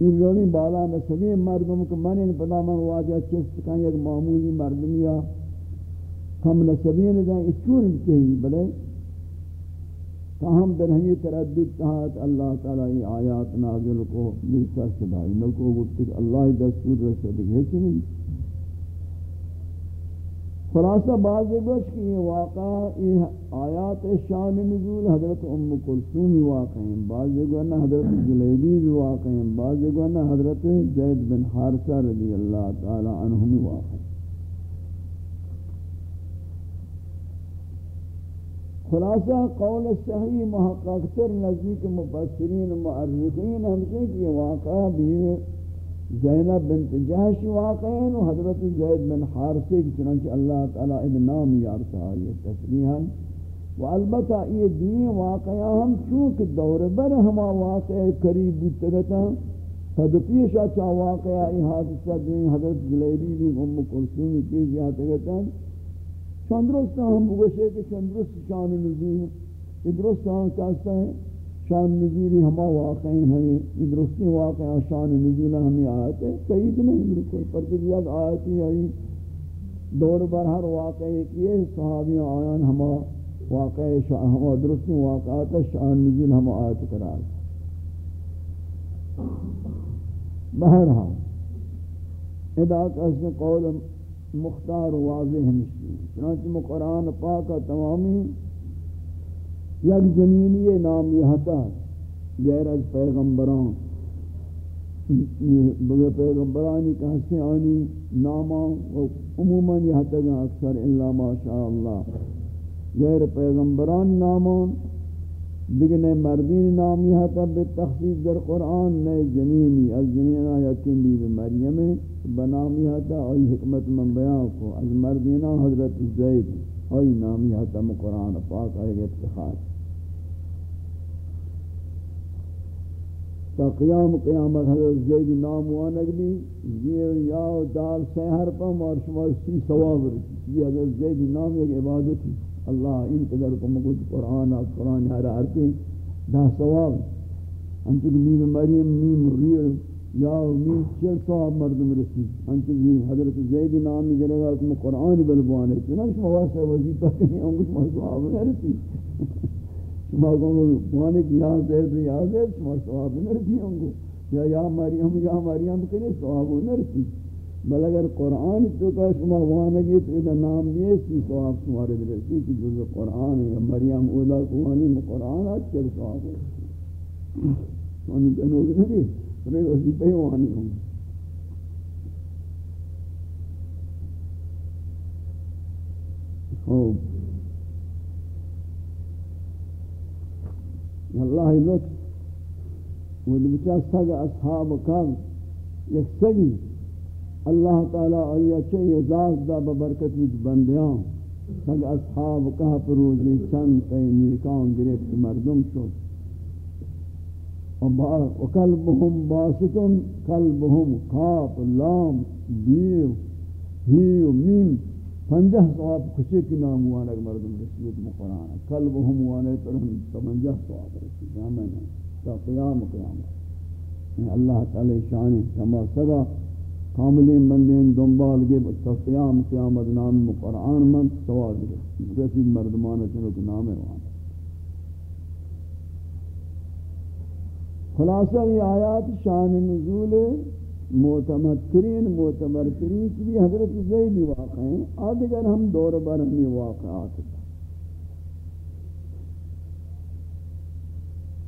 این لونی بالا نسبی مردم کمانی پدا من واجہ چس کن یک معمولی مردمیا کم نسبی ندائیں اچور بچہی بلے۔ تاہم در ہمی تردد تحت اللہ تعالی آیات نازل کو ملتا صدائی نکو وقتی کہ اللہ دستور رسد ہے چنین خلاصہ بعض گوش کی یہ واقعہ، یہ آیات شان نزول حضرت ام کلثومی واقع ہیں، بعض گونا حضرت جلیبی بھی واقع ہیں، بعض گونا حضرت زید بن حارثہ رضی اللہ تعالی عنہمی واقع ہیں۔ خلاصہ قول صحیح محقق تر نزدیک مفسرین و معرخین ہمشہ کہ واقعہ بھی زینب بنت جہش واقعین و حضرت زید بن حارثی کی چنانچہ اللہ تعالیٰ اد نام یارتا یہ تصریحا و البتہ یہ دین واقعہ ہم چونکہ دور بر ہما واقع قریب بودتگتا فد پیشا اچھا چا واقعہ ای حادثہ دین حضرت جلیبی بھی ام کلسومی پیش یاتگتا چندرست ہم بگوشے کہ چندرست شان نزول یہ درست ہم کہتا ہے شان نزولی ہما واقعی ہمیں درستی واقعی شان نزول ہمیں آیت ہے۔ قید نہیں بالکل پر کہ دیگر آیتی ہے دور بر ہر واقعی کیے صحابیوں آیان ہما واقعی شان ہما درستی واقعات شان نزول ہما آیت قرار بہرحال ادا قسم قول مختار واضح ہمشی چنانچہ قرآن پاک تمامی یک جنینی نام یہ غیر از پیغمبران. بغیر پیغمبرانی کا سے آنی ناما عموماً یہ تک اکثر اللہ ماشاء اللہ. غیر پیغمبران نامان دیگنے مردین نام یہ تھا تخصیص در قرآن نئے جنینی. از جنینہ یقین بھی مریم؟ بنام یہ آئی حکمت من بیان کو. از مردینہ حضرت زید آئی نام یہ تھا قرآن پاک آئی افتخار. تا قیام قیامت حضرت زید نام وانک بھی زیر یا دال سہر پا، مار سی ثواب رسی. یہ حضرت زید نام ایک عبادت ہے اللہ ان قدر کو مگود قرآن قرآن ہر حرفیں دا ثواب انتو کہ میم مریم، میم ریل یا میم چل ثواب مردم رسی انتو کہ حضرت زید نام جلے گا کہ قرآن بلبوانے چنانچہ شما واسطہ وزیفہ کہیں انگو شما ثواب رسی شما کو مانے کی یہاں سے تو یہاں سے شما ثواب نہ رسی ہوں یا یا مریم یا مریم کرے ثواب نہ رسی بل اگر قرآن تو کا شما وانگی تو ادھا نام نیستی سواب شمارے درستی کہ جز قرآن ہے مریم اولا قوانی قرآن آج کل سواب ہے سوانی وانی جنوب نبی گا وزیبہ ہی وانی ہوں خوب اللہ لطف وہ بچہ سگ اصحاب کام یک سگی اللہ تعالی آیا چاہیے ذات دا ببرکت وچ بندیاں۔ سگ اصحاب کہا پروزی چند تی نیکان گرفت مردم شد۔ وقلبهم باسطن قلبهم قاپ لام، دیو، ہیو، میم۔ پنجہ ثواب خوشی کی نام وانا مردم رسیت مقرآن۔ قلب ہم وانا پر ہم پنجہ ثواب رسی جامعنا تا قیام قیام یعنی اللہ تعالی شان کما سگا کاملین بندین دنبال گے تا قیام، قیامت نام قرآن من سوال ثواب رسید مردمان چنو کے نام وانا خلاصہ یہ آیات شان نزول معتمد ترین کی بھی حضرت زیدی واقع ہیں. آدھگر ہم دور بر ہمیں واقعات دا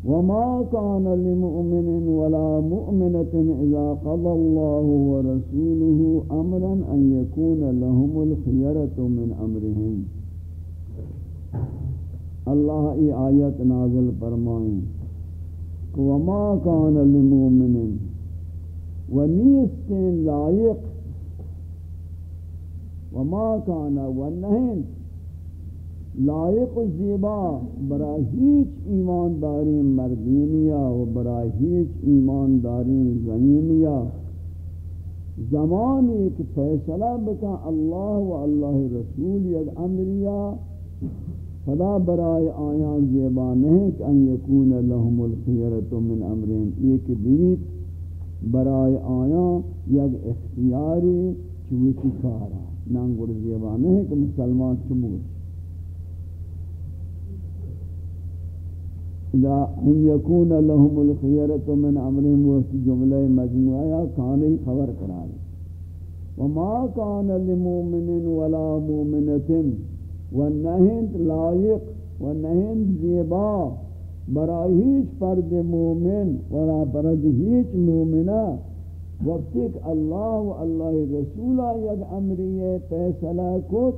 وما كان لمؤمن ولا مؤمنة إذا قضى الله ورسوله أمرا أن يكون لهم الخيرة من أمرهم۔ اللہ ای آیت نازل فرمائیں۔ وما كان لمؤمن و نیست لائق۔ و ما کانا و نہیں لائق زیبا برا ہیچ ایمانداری مردینیا و برا ہیچ ایمانداری زمینیا زمان ایک فیصلہ بکا اللہ و اللہ رسول یک امریا فدا برائے آیان زیبا نہیں کہ ان یکون لهم الخیرت من امرین. ایک بیویت برای آیا یک اختیاری چویتی کارا. نانگور زیبانه ہے کہ مسلمان چمود لا ان يكون لهم الخيرة من امرهم وفي جملة مجموعة كان خبر قرار وما كان لمؤمن ولا مؤمنة والنهند لائق والنهند زيبا برای هیچ فرد مومن ولا برای هیچ مومنہ وقتی کہ اللہ و اللہ رسولہ یک امری فیصلہ کو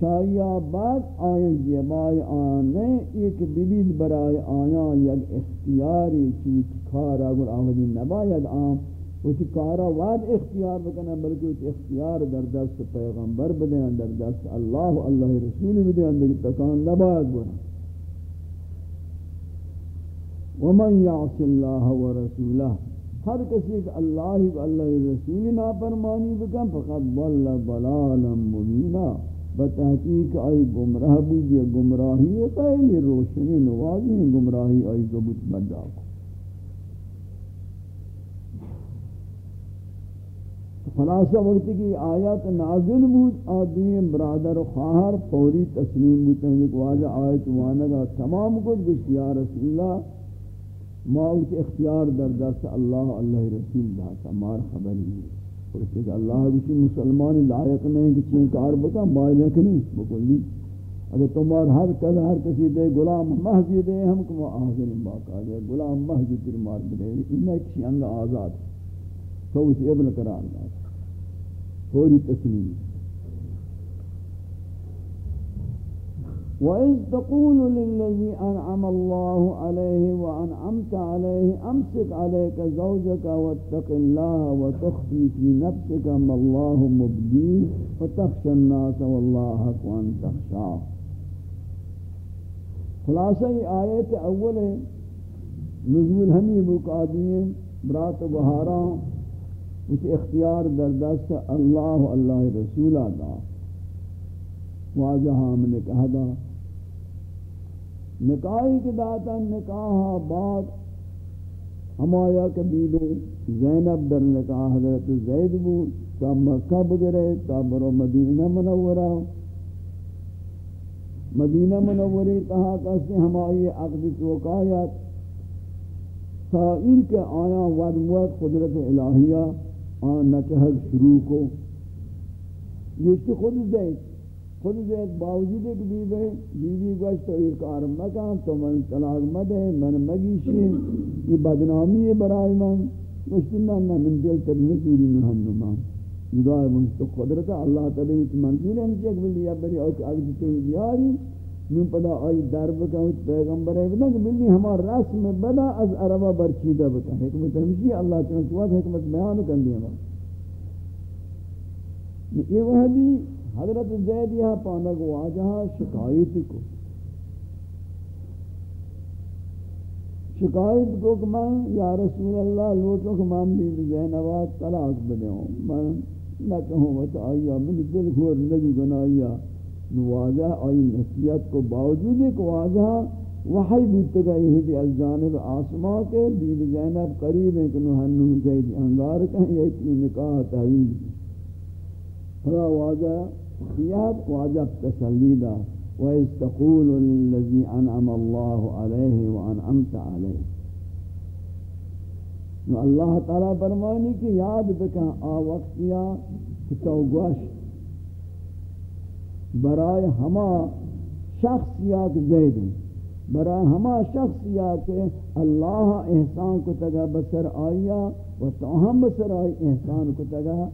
چاہیا بعد آئین زیبائی آنے ایک ببید برای آیا یک اختیاری چیز کارا گر آمدی نباید آم. وچی کارا واد اختیار بکنا بلکہ وچی اختیار در دست پیغمبر بدین در دست اللہ و اللہ رسول بدین در تکان نباید برن ومن يعص الله ورسوله ہر کسی کہ اللہ و اللہ رسول نا فرمانی بکن، فقط ضل ضلالا مبینا. بتحقیق آئی گمراہ بودی گمراہی خیلی روشنی، نوازی گمراہی آئی ضبط بدا کو خلاصہ وقت کی آیات نازل بود، آدمی برادر و خواہر فوری تسلیم بودتا ہے واجہ آیت وانگا تمام کچھ گشت یا رسول اللہ موت اختیار در دست اللہ اللہ رسول داتا مار خبری ہے کہ اللہ کسی مسلمان لائق نہیں کہ چین کار بکا، مائل لکنی بکلی اگر تمہار ہر کل ہر کسی دے غلام محضی دے ہم کم آخر باقا دے۔ غلام محضی تیر مار دے انہیں کسی انگا آزاد۔ سوچ ابن قرار داتا فوری تسلیم۔ وَإِذْ تَقُولُ لِلَّذِي أَنْعَمَ اللَّهُ عَلَيْهِ وَأَنْعَمْتَ عَلَيْهِ أَمْسِكْ عَلَيْكَ زَوْجَكَ وَاتَّقِ اللَّهَ وَتُخْفِي فِي نَفْسِكَ مَا اللَّهُ مُبْدِيهِ وَتَخْشَى النَّاسَ وَاللَّهَ أَحَقُّ أَن تَخْشَاهُ. خلاصہ یہ آیت اول ہے، نزول ہمی بکادین برات و بہاراں اس اختیار در دست اللہ اللہ رسول دا واجہ ہم نے کہا دا نکاحی کی داتا نکاح بعد ہمایا کبیل زینب در نکاح حضرت زید بود، تا مکہ بگرے، تا برو مدینہ منورہ۔ مدینہ منوری کہا کسی ہمائی عقد چوکایت سائر کے آیا ودموت قدرت الہیہ، آن نکہک شروع کو۔ یہ تو خود زید؟ خود زید باوجود ایک بیوے بیوی گوشت تو ایک آرم مکان، تو من طلاق مدے، من مگیشی، یہ بدنامی ہے برای من۔ گوشت نا نا من دل تر نسوری نحنما جدائے من تو قدرت اللہ تعالی منظور ہے مجھے اکبر لیا بری اوک اگجی تیوی بیاری۔ نون پدا آئی در بکا ہوت پیغمبر ہے کہ ملی ہمار رسم بدا از عربہ برچیدہ بکا حکمت ہمشی اللہ چنانچہ وقت حکمت بیان کن دیا۔ ہمار یہ وحدی حضرت زید یہاں پانک واجہا شکایت کو۔ شکایت کو کہ میں یا رسول اللہ لوٹو کہ میں بھی زینبات طلاق بدے ہوں۔ میں نہ کہوں وہ تو آئیا من دل گھور نبی گناہیا واضح آئی نصیحت کو باوجود ایک واضح وحی بودتگا یہ از جانب آسما کے دید زینب قریب ہیں کہ نوحنو زید انگار کہیں یہ تی نکاح تحویل۔ فلا واضح نصیحت واجب تسلیدہ وَإِذْ تَقُولُ لِلَّذِي أَنْعَمَ اللَّهُ عَلَيْهِ وَأَنْعَمْتَ عَلَيْهِ۔ نو اللہ تعالیٰ فرمانی کہ یاد بکن، آ وقت یا تو گوش۔ برائے ہما شخص شخصیات زید برائے ہما شخصیات اللہ احسان کو تگا بسر آیا و تو ہم بسر آئی احسان کو تگا۔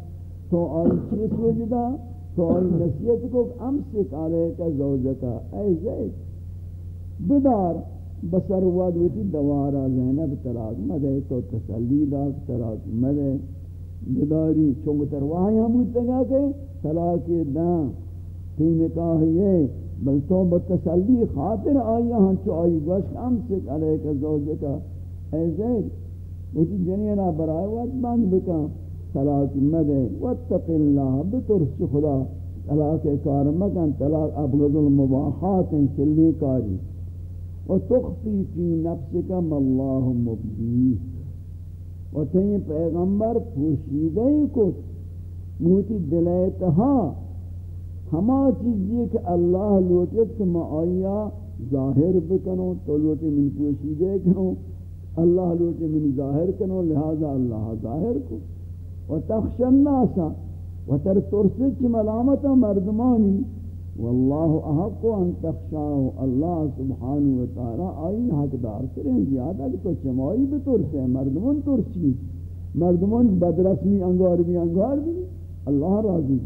تو آئی چیز وجدہ؟ تو آئی نصیت کو امسک علیکہ زوجکا اے زید، بدار، بسر ودوتی دوارا زینب تراغ مدے، تو تسلی دا تراغ مدے۔ بداری چونگتر وہاں ہم ہوتا گا کہ طلاق دان تی نکاح یہ، بل تو بتسلی خاطر آئی ہاں چو آئی گوشت امسک علیک زوجکا اے زید وچی جنینا برائے وقت بند بکا طلاق مدے واتق اللہ بترس خدا. طلاق کار مکن، طلاق ابغض المباحات چلی کاری. و تخفی فی نفسک ماللہ مبدی. و تین پیغمبر پوشیدہ کو، موتی دلیتہا ہما چیزی کہ اللہ لوٹت کہ ما آیا ظاہر بکنو، تو لوٹے من پوشیدے کنو. اللہ لوٹے من ظاہر کنو، لہذا اللہ ظاہر کو. و تخشى الناس. و تر ترسج ملامت مردمانی والله أحق أن تخشاه. الله سبحانه وتعالی آئین حقدار کریں زیادہ کہ تو چمائی بھی ترسے مردمان ترسی. مردمان بدرسمی انگار بھی انگار بھی اللہ راضی.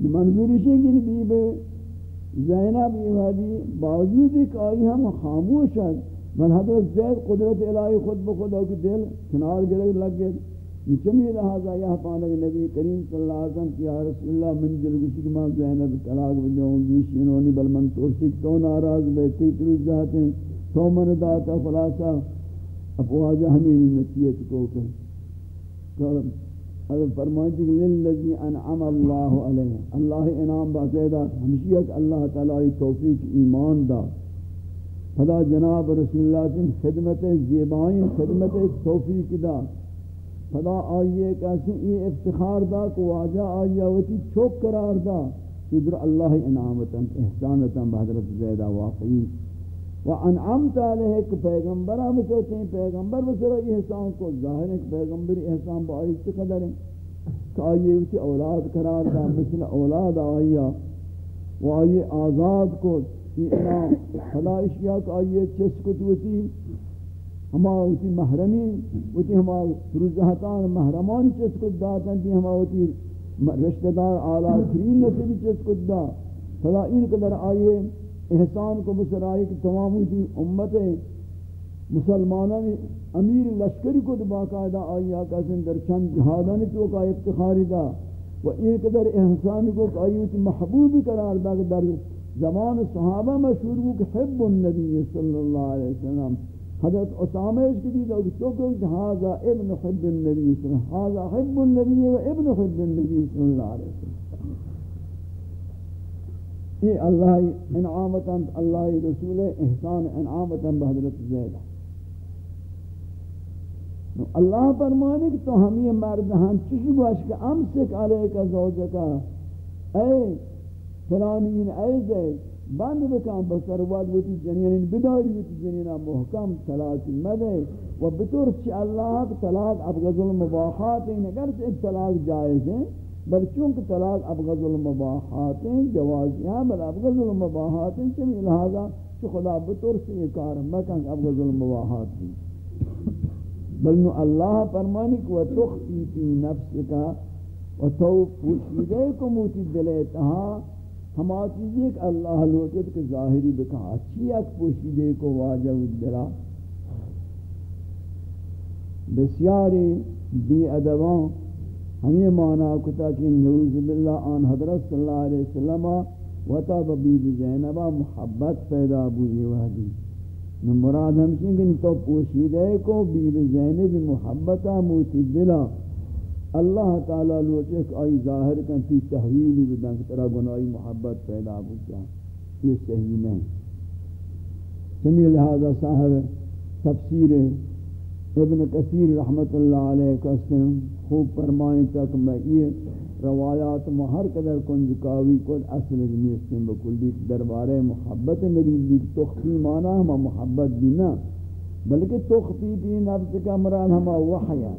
منظور یہ کہ بھی زینب یہ حدی باوجود ایک آئی ہم خاموش ہیں۔ من حضرت زید قدرت الہی خود بخود ہو کہ دل کنار گرے لگ گئے۔ چمی لہذا یہ پانک نبی کریم صلی اللہ علیہ وسلم کہ رسول اللہ من دل گشی کہ میں زینب طلاق بجاؤں گی شنونی بل من ترسک تو ناراض بیتی تریز جاتے ہیں تو من داتا فلاسا اب واجہ ہمیں نصیحت کو کہ۔ اگر فرمائیں کہ للذی انعم اللہ علیہ۔ اللہ انعام باقاعدہ ہمشیہ کہ اللہ تعالی توفیق ایمان دا۔ فدا جناب رسول اللہ کی خدمت زیبائیں خدمت توفیق دا۔ فدا آئیے کیسے یہ افتخار دا کو واجہ آئیے وتی چوک قرار دا۔ ادھر اللہ انعامتا، احسانتا، بحضرت زیدہ واقعی۔ وانعمت علیہ کہ پیغمبر ہم کہتے ہیں پیغمبر بسر احسان کو ظاہر ہے کہ پیغمبر احسان باعث سے قدر ہے۔ کہ آئیے اسی اولاد قرار دا مثل اولاد آئیا و آئیے آزاد کو انعام اشیاء کہ آئیے چس کو توتی ہما اسی محرمی، اسی ہما روزہتان محرمانی چس کو داتا دی ہما اسی رشتہ دار آلہ ترین نصیبی چس کو دا۔ خدا قدر آئیے احسان کو بسرائی کہ تمام ہوئی امت مسلمانوں نے امیر لشکری کو تو باقاعدہ آئی آقا سن در چند جہادانی تو کا افتخاری دا و ایک در احسان کو آئی ہوئی محبوبی قرار دا کہ در زمان صحابہ مشہور ہو کہ حب النبی صلی اللہ علیہ وسلم حضرت اسامہ اس کی دیدہ تو کہ هذا ابن حب النبی صلی اللہ علیہ وسلم هذا حب النبی و ابن حب النبی صلی اللہ علیہ وسلم۔ یہ اللہ انعامتا اللہ رسول احسان انعامتا بحضرت زیدہ اللہ فرمانے کہ تو ہم یہ مرد ہم چشی گوش کہ امسک علیکہ زوجکا۔ اے فلانین، اے زید، بند بکن بسر واد وتی جنین، بداری وتی جنین، محکم طلاق مدے۔ و بطور چی اللہ طلاق ابغض المباحات ہیں اگر طلاق جائز ہیں بل چونکہ طلاق ابغض المباحات ہیں جواز یہاں بل ابغض المباحات ہیں چمی لہذا کہ خدا بطور سے یہ کار مکن ابغض المباحات ہیں بل نو اللہ فرمانی کہ تخفی فی نفس کا و تو پوشیدے کو موتی دلے ہما چیزیں کہ اللہ لوٹت کہ ظاہری بکا، اچھی ایک پوشیدے کو واجب دلا بسیاری بی ادبان ہمیں مانا کتا کہ نعوذ باللہ آن حضرت صلی اللہ علیہ وسلم و تب زینبہ محبت پیدا بوئی وحدی مراد ہم کہ تو پوشیدے کو بیب زینب محبتا موتی دلا۔ اللہ تعالی لوٹے کہ آئی ظاہر کن تی تحویلی بدن کہ ترہ گناہی محبت پیدا بوئی یہ صحیح نہیں۔ سمی لہذا صاحب تفسیر ابن کثیر رحمت اللہ علیہ قسم خوب فرمائیں تک میں یہ روایات میں ہر قدر کنجکاوی کو اصل نیستن بکلی دربار محبت نبی بھی تخفی مانا ہما محبت بھی نہ، بلکہ تخفی بھی نفس کا مران ہما وحیا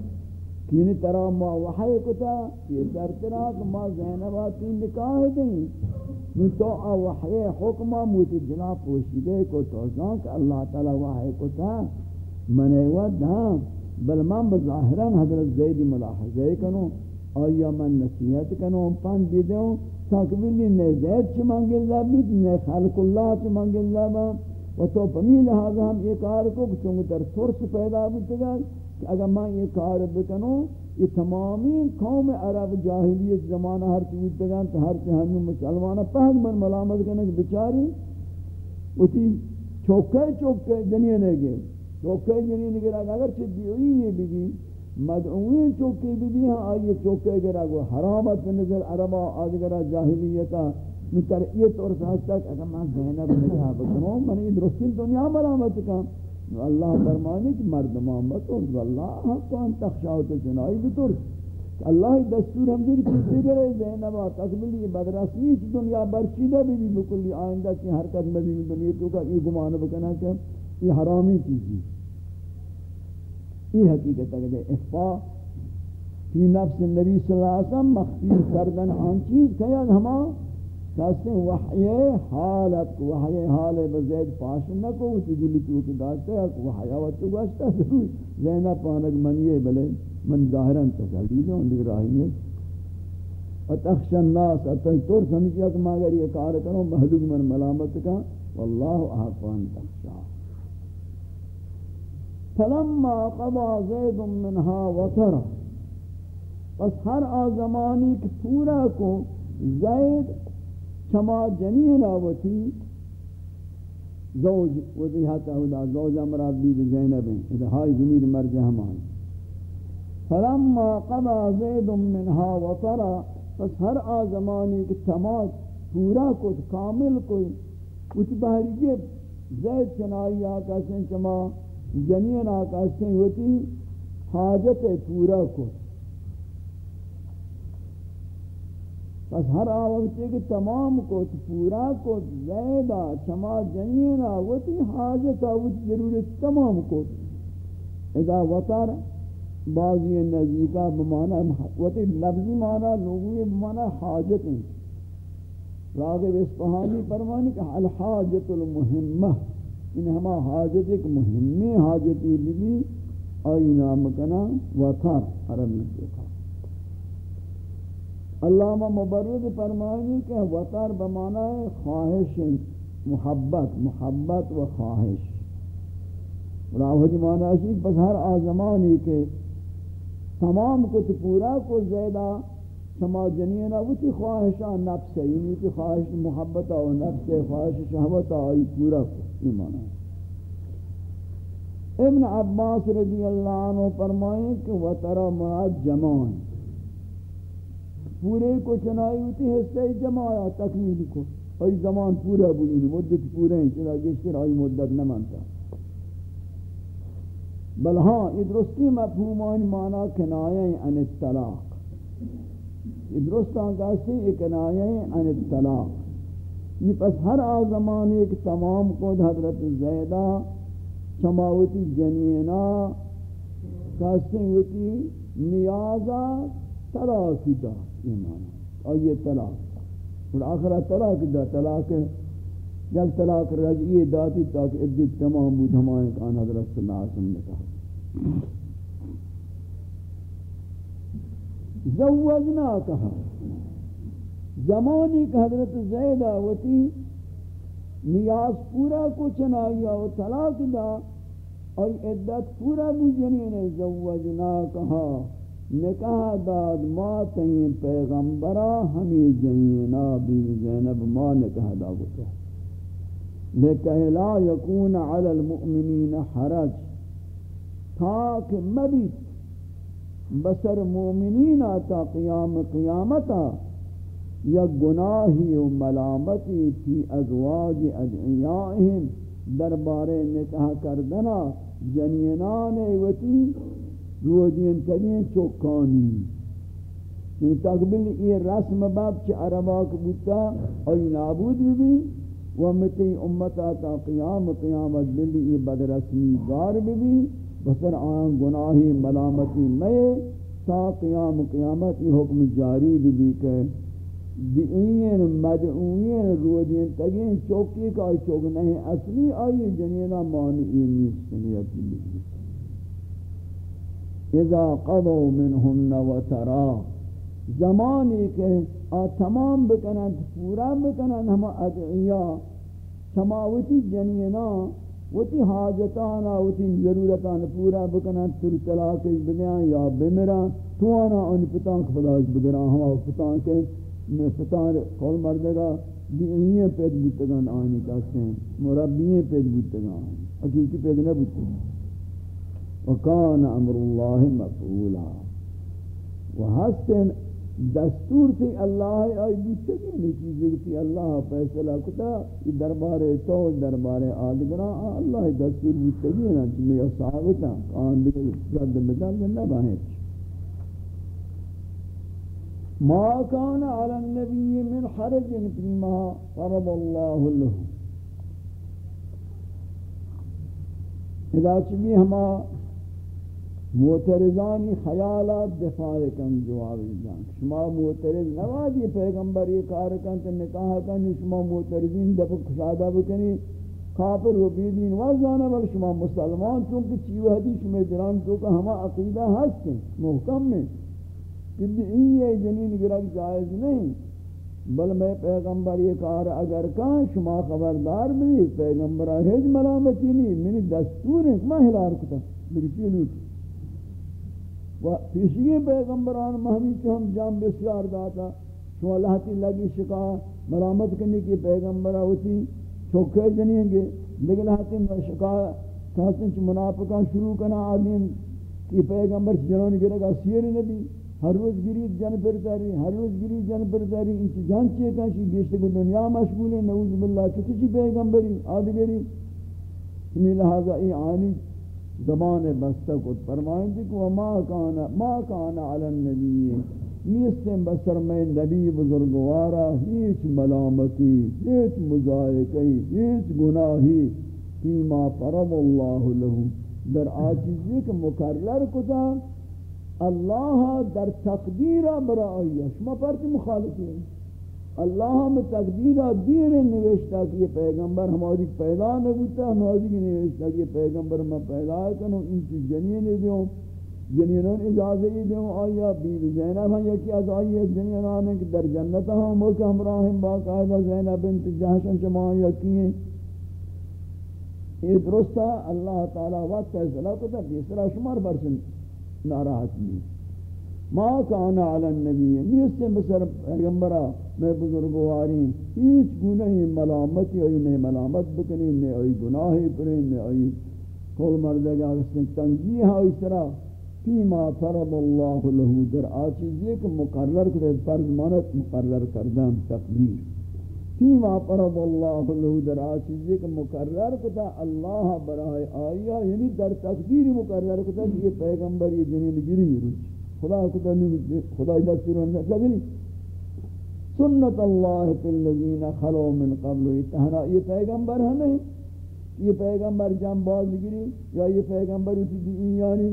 کینی طرح ما وحی کتا، یہ سرطراک ما زینباتی نکاہ دیں۔ نو تو آ وحی حکمہ موتی جنا پوشیدے کو توزان کہ اللہ تعالی وحی کتا۔ منے ود ہاں بل من بظاہران حضرت زید ملاحظہ کنو، آیا من نصیحت کنو پان دیدے ہوں تاکہ بلی نے زید چی منگل لابید نے خلق اللہ چی منگل لابا و تو پمی لہذا ہم یہ کار کو چونکہ در سرس پیدا بودتا گا کہ اگر میں یہ کار بکنو یہ تمامی قوم عرب جاہلیت زمانہ ہر چی بودتا گا تو ہر چی ہمیں مسلمانہ پہنگ من ملامت کرنے کی بچاری وہ تھی چوکے چوکے جنیے نے گئے چوکے جنی نگرہ اگر چھ دیوئی یہ بھی بھی مدعوین چوکے بھی بھی ہاں آئیے چوکے گرہ گو۔ حرامت پر نظر عربہ آدھگرہ جاہلیتا۔ مترئیت اور سہستا کہ اگر میں زینب نگاہ بکنوں میں نے درستی دنیا مرامت کا اللہ فرمانے کہ مرد محمد اور اللہ ہاں، حق کو ان تخشاوت جنائی بطور اللہ دستور ہم دیکھ چیزے گرے زینبہ تقبلی بدرسمی چی دنیا برچیدہ بھی بھی بکلی آئندہ کی حرکت میں بھی دنیا تو کا یہ گمان بکنا کہ یہ حرامی چیزی یہ حقیقت ہے اخفا فی نفس النبی صلی اللہ علیہ وسلم مخفی کردن آن چیز کیا یعنی ہما کہتے ہیں وحی حالت، وحی حال بزید پاشن نکو، اسی دلی تو کی داشتا ہے وحی وقت گوشتا ضرور زینہ پانک منیے بلے، من ظاہران تسلیل ہوں لگ رہی ہے وتخش الناس اتن طور سمجھیا کہ مگر یہ کار کرو، محلوق من ملامت کا، واللہ احقان تخشا۔ فلما قضا زید منها وطرا پس ہر آزمانی کی پورا کو زید چما جنین آوتی زوج وہ دیہاتا زوج امراد بید زینب ہیں، ادھا ہائی زمیر مرجع ہمائی۔ فلما قضا زید منها وطرا پس ہر آزمانی کہ تمام پورا کچھ کامل کوئی کچھ بہری جب زید چنائی آکا سن چما جنین آکا سن ہوتی، حاجت پورا کچھ پس ہر آوکتے کہ تمام کو پورا کو زیدہ چما جنینا وطی حاجتا وطی ضرورت تمام کو اذا وطر، بعضی نزدیکہ بمانا، وطی لفظی مانا لوگوی بمانا حاجت ہیں۔ راغب اسفہانی فرمانی کہ الحاجت المہمہ۔ ان ہما حاجت ایک مہمی حاجتی بھی آئی نام کنا وطر عربی دیکھا علامہ مبرد فرمائیں کہ وطر بمانا ہے خواہش محبت محبت و خواہش راوج مانا ہے بس ہر آزمانی کے تمام کچھ پورا کو زیادہ سما جنینا وچی خواہشہ نفس ہے یعنی وچی خواہش محبت و نفس خواہش شہوت آئی پورا کو. ایمان ہے۔ ابن عباس رضی اللہ عنہ فرمائیں کہ وطرہ مراد جمان پورے کو چنائی ہوتی حصہ جماعہ تکمیل کو۔ ای زمان پورا بولین مدت پورا ہیں چنہ گشتر آئی مدت نہ مانتا۔ بل ہاں یہ درستی مفہومان مانا کنایہ عن الطلاق۔ یہ درست آنکاستی یہ کنایہ عن الطلاق۔ یہ پس ہر آزمان ایک تمام کو حضرت زیدہ سماوتی جنینہ کاستی ہوتی نیازہ طلاقی دا یہ معنی اور یہ طلاق اور آخرہ طلاق دا۔ طلاق جب طلاق رجعی داتی تاکہ عدت تمام بود ہمائیں کان حضرت صلی اللہ علیہ وسلم نے کہا۔ زوجنا کہا۔ زمانی کہ حضرت زیدہ وتی نیاز پورا کو چنائی اور طلاق دا اور عدت پورا بو جنین یعنی زوجنا کہا نکاح داد، ما تین پیغمبرا ہمیں جنینا بی زینب ما نکاح داگتا لکہ لا یکون علی المؤمنین حرج. تاک مبیت بسر مومنین تا قیام قیامتا یا گناہی و ملامتی فی ازواج ادعیائهم دربار نکاح کردنا جنینان وتی روزین ترین چوکانی. یعنی تقبل یہ رسم باب چھ عرباک بودتا اور نابود بھی بھی ومتی امتا تا قیام قیامت بلی یہ بد رسمی گار بھی بسر آن گناہی ملامتی میں تا قیام قیامت یہ حکم جاری بھی کہ دیئین مدعوین روزین تگین چوکی کا چوک نہیں اصلی آئی جنینا مانعی نیست یعنی نیتی بھی اذا قضوا منهن وترا زمانی کہ تمام بکنن پورا بکنن ہم ادعیا سماوتی جنینا، وتی حاجتانا، وتی ضرورتان پورا بکنن تر طلاق بدیاں یا بمرا تو انا ان پتان خداش بگرا ہم پتان کے میں پتان کول مردگا دیئے پیدا بوتگان آنی کاسیں مربیے پیدا بوتگان حقیقی پیدا نہ بوتگان وکان امر اللہ مفعولا. و حسن دستور تھی اللہ آئی بیتے نہیں چیزیں کہ اللہ فیصلہ کتا یہ دربار تو دربار آدگران، اللہ دستور بیتے کی نا میں ثابتا کان دیکھ جد مدل نہ باہیں ما كان على النبي من حرج فيما فرض الله له اذا چمی ہما معترضانی خیالات دفاع کن جوابی جان شما معترض نوازی پیغمبر یہ کار کن تو نکاح کن، شما معترضین دفع کشادہ بکنی، کافر و بیدین وزانا بل شما مسلمان چونکہ چیو حدیث میں دران تو کہ ہما عقیدہ ہستیں محکم میں یہ جنین گرک جائز نہیں، بل میں پیغمبر یہ کار اگر کان شما خبردار بھی پیغمبر ہج ملامتی نہیں، منی دستور ہے، میں ہلار کتا میری چیلوٹ و پیشگی پیغمبران مہمی ہم جام بسیار داتا شو اللہ تی لگی شکا مرامت کرنے کی پیغمبرہ ہوتی چوکے جنیں گے لیکن حتیم شکایہ کہتے ہیں منافقان شروع کرنا آدم کی پیغمبر جنون گرے گا سیر نبی۔ ہر روز گری جن پر داری ہر روز گری جن پر داری ان کی جان چیئے کہا گیشتے کو دنیا مشغول ہے نعوذ باللہ تو کسی پیغمبری آدگری سمی لہذا ای آنی زبان بستہ کو فرمائیں تھی کہ ما کانا ما کانا علی النبی نیستیں بسر میں نبی بزرگوارا ہیچ ملامتی ہیچ مزائقی ہیچ گناہی فیما فرض اللہ لہو در آچیزی کہ مکرر کتا اللہ در تقدیر برائی شما پرچی مخالفی ہیں اللہ ہم تقدیر دیر نوشتا کہ یہ پیغمبر ہماری پیدا نبوتا، ہماری کی نوشتا کہ یہ پیغمبر میں پیدا کنو، ان کی جنین دیوں جنینوں اجازت دیوں۔ آیا بیل زینب ہم یکی از آئی ایک جنین آنے کہ در جنت ہاں ہم ملک ہمراہم باقاعدہ زینب بنت جہشن چما ہاں یکی ہیں۔ یہ درستا اللہ تعالی وقت فیصلہ کو تھا تیسرا شمار برسن۔ ناراحت نہیں۔ ما کان علی النبی نیست بسر پیغمبرہ میں بزرگواری ہیچ گناہی ملامتی ہوئی نہیں ملامت بکنی نہیں ہوئی گناہی پرین نہیں ہوئی کل مردے گا اس تنگی ہے اس طرح۔ فیما فرض اللہ له در آچیزی کہ مقرر کرے فرض مانت مقرر کردن، تقدیر۔ فیما فرض اللہ له در آچیزی کہ مقرر کتا اللہ برائے آیا یعنی در تقدیر مقرر کتا کہ یہ پیغمبر یہ جنین گری روچ خدا کتا نہیں خدا دستور اندر لگنی سنت اللہ فی الذین خلو من قبل. اتحنا یہ پیغمبر ہمیں یہ پیغمبر جان باز گری یا یہ پیغمبر اسی دی یعنی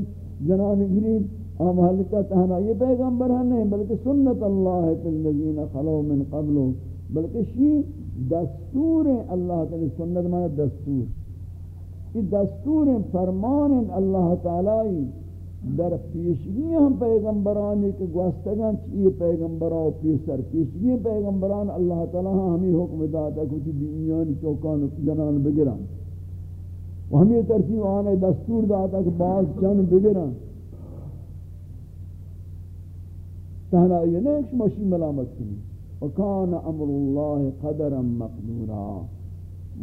جنان گری ہم حلقہ تہنا یہ پیغمبر ہمیں بلکہ سنت اللہ فی الذین خلو من قبل. اتحنا بلکہ شی دستور اللہ تعالی، سنت مانا دستور۔ یہ دستور فرمان اللہ تعالی در پیشگی ہم پیغمبرانی کے گوستگان چیئے پیغمبران پیسر پیشگی پیغمبران۔ اللہ تعالی ہاں ہمیں حکم داتا کچھ دینیانی چوکان جنان بگران۔ و ہمیں ترتیب آنے دستور داتا کہ بعض جن بگران۔ تہنا یہ نہیں کہ مشی ملامت کنی۔ وکان امر اللہ قدرا مقدورا.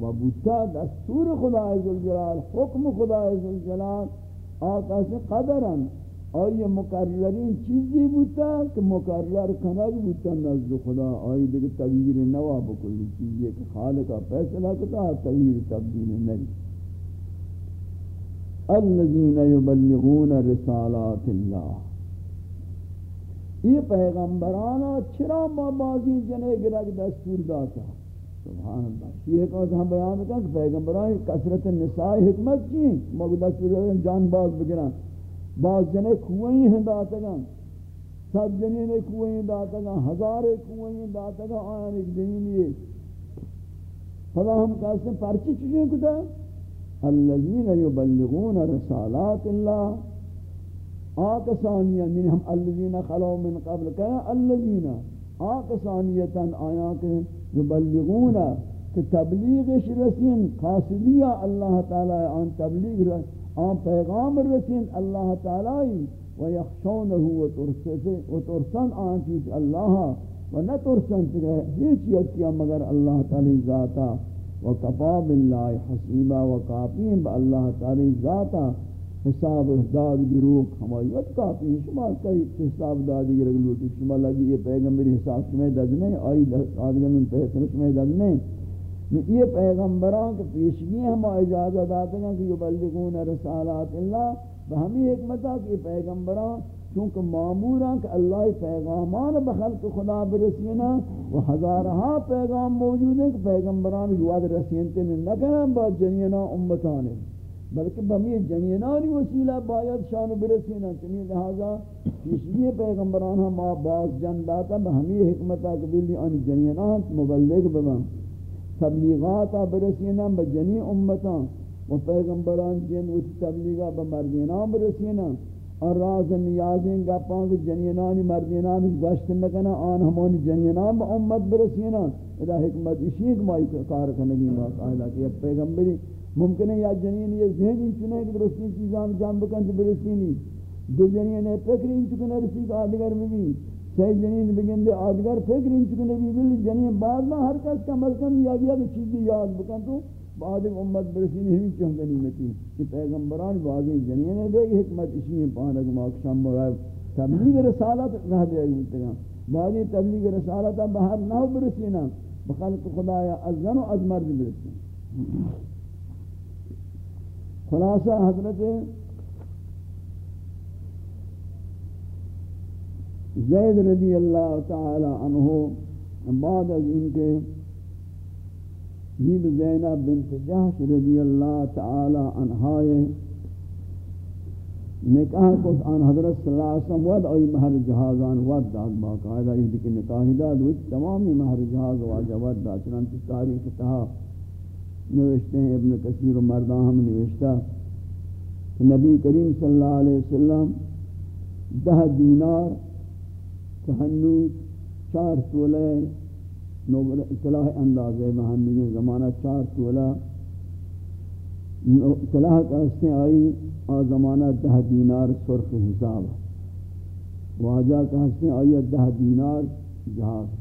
و بوتا دستور خدا عزوجلال حکم خدا عزوجلال آقا سے قدرا آئی مقررین چیزی بوتا کہ مقرر کنگ بوتا نزد خدا. آئی دیکھ تغییر نوا بکلی چیزی کہ خالقہ فیصلہ کتا، تغییر تبدیل نہیں الذين يبلغون رسالات الله. یہ پیغمبرانا چرا ما بازی جنے گرگ دستور داتا؟ سبحان اللہ۔ یہ کہا ہم بیان کریں کہ پیغمبران کثرت نساء حکمت کی مگو دستور داتا، جان باز بگران۔ باز جنے کوئی ہیں داتا گا۔ سب جنے نے کوئی داتا گا۔ ہزار کوئی داتا گا۔ آیان ایک جنین یہ۔ فلا ہم کہتے ہیں پرچی چکے کتا؟ الذين يبلغون رسالات الله آکسانیہ یعنی ہم الذین خلو من قبل کہا الذین آکسانیتا آیا کہ یبلغون کہ تبلیغش رسین، قاصدیہ اللہ تعالی، آن تبلیغ رسین آن پیغام رسین اللہ تعالی، و یخشونه و ترسن آن چیز اللہ، و نترسن تکہ ہیچ یکیا مگر اللہ تعالی ذاتا، و کفا باللہ حسیبا، و کافیم با اللہ تعالی ذاتا حساب داد گروک ہماری وقت کافی شما کئی حساب دادی گروک لوٹی شما لگی۔ یہ پیغمبری حساب شما ددنے آئی آدھگن ان پیسر شما ددنے یہ پیغمبران کے پیشگی ہم اجازت آتے ہیں کہ یبلغون رسالات اللہ۔ بہمی حکمتا کہ یہ پیغمبران، چونکہ معمولاں کہ اللہ پیغامان بخلق خدا برسینا۔ و ہزارہا پیغام موجود ہیں کہ پیغمبران جواد رسینتے نہ کریں با جنینا امتانے۔ بلکہ بمی جنینانی وسیلہ باید شان برسینا چنین، لہذا پیشگی پیغمبران ہم آپ باز جن داتا بہمی حکمتا قبلی آنی جنینان مبلغ ببن تبلیغاتا برسینا بجنی امتان و پیغمبران جن و تبلیغا بمردینان برسینا اور راز نیازیں گا پانک جنینانی مردینان گشت نکنا، آن ہمانی جنینان با امت برسینا ادا حکمت اسی ایک مائی کار کنگی آئلہ کہ پیغمبری ممکن ہے یا جنین یہ ذہن ان چنے کہ درستی چیزاں جان بکن سے برسی نہیں دو جنین ہے فکر ان چکنے رسی کا آدگر میں بھی سی جنین بگن دے آدگر فکر ان چکنے بھی بلی جنین بعد میں ہر کس کا ملکن یا گیا کہ چیزی یاد بکن تو. بعد امت برسی نہیں ہوئی چاہتا نیمتی کہ پیغمبران بعضی جنین دے گی حکمت اسی میں پانک ماکشان مرائب تبلیغ رسالت رہ دے گی متگا بعضی تبلیغ رسالت بہر نہ برسینا بخلق خدایا ازن و از مرد برسینا خلاصہ حضرت زید رضی اللہ تعالی عنہ بعد از ان کے بیب زینب بنت جہش رضی اللہ تعالی عنہائے نکاح کو آن حضرت صلی اللہ علیہ وسلم ود اوی مہر جہازان ود داد باقاعدہ یہ دیکھ نکاح داد، وہ تمامی مہر جہاز واجہ ود داد، چنانچہ تاریخ تہا نوشتے ہیں، ابن کثیر و مردان ہم نوشتا کہ نبی کریم صلی اللہ علیہ وسلم دہ دینار کہنو چار تولے اطلاع اندازے محمد زمانہ چار تولا اطلاع کہستے آئی، آ زمانہ دہ دینار سرخ حساب۔ واجہ کہستے آئی، دہ دینار جہاز۔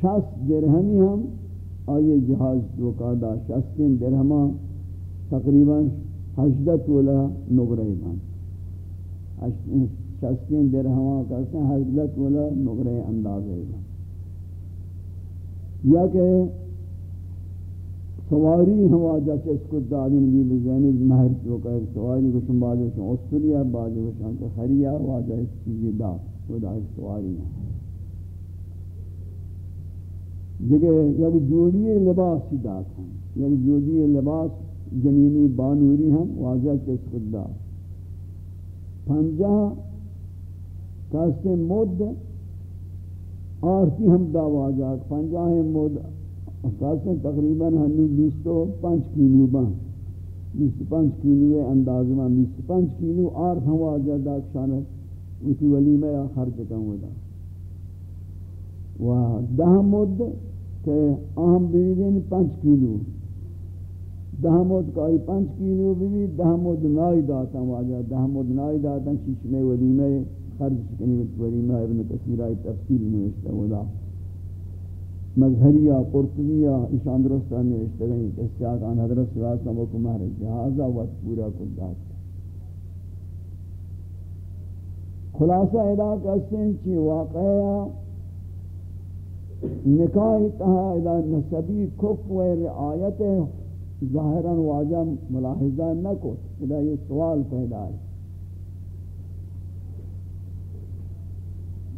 شخص درہمی ہم آئی جہاز دو کا دا شخص درہمہ تقریباً حجدہ تولا نگرہ بان شستین درہمہ کرتے ہیں حضرت والا نگرے اندازے گا یا کہ سواری ہوا جاچے اس کو دادین بھی بزینب مہر جو کہ سواری کو شن بازے شن استریا بازے کو شن خریا واجہ اس چیزی دا وہ دا سواری ہیں جگہ یک یعنی جوڑی لباس دات ہیں یک جوڑی لباس جنینی بانوری ہیں واجہ کے اس کو دا پنجہ کاستے مود آرتی ہم دعوا جاک پنجاہ مود کاستے تقریباً ہنو بیستو پانچ کیلو بان بیست پانچ کیلو انداز میں بیست پانچ کیلو آرت ہم واجہ داک شانت اسی ولیمہ یا خرچ کم ہوتا و دہ مود کہ اہم بیدین پانچ کیلو دہ مود کائی پانچ کیلو بھی دہ مود نائی داتا واجہ دہ مود نائی داتا ششمے ولیمہ خرج کنی ولیمہ ابن کثیر آئی تفصیل نوشتا ودا مظہریہ، قرطبیہ اشان درستہ نوشتا گئی کسیات آن حضرت صلی اللہ علیہ وسلم کو مہر جہازہ وقت پورا کل دات۔ خلاصہ ادا کہتے ہیں چی واقعہ نکاح تہا ادا نسبی کف و رعایت ظاہراً واجہ ملاحظہ نہ کو ادا یہ سوال پیدا ہے۔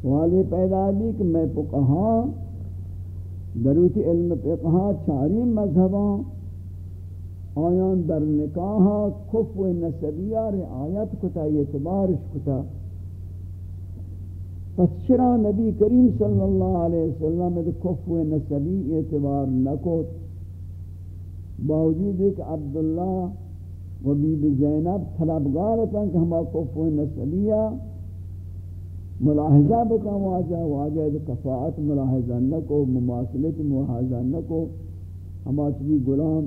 سوال یہ پیدا بھی کہ میں پکہاں دروتی علم پکہاں چاری مذہباں آیان در نکاحا کف و نسبیہ رعایت کتا اعتبارش کتا۔ پس چرا نبی کریم صلی اللہ علیہ وسلم کف و نسبی اعتبار نکوت؟ باوجود ایک عبداللہ و بیب زینب طلبگارتا کہ ہما کف و نسبیہ ملاحظہ بکا واجہ واجہ کفاعت ملاحظہ نکو، مماثلت ملاحظہ نکو۔ ہما چلی غلام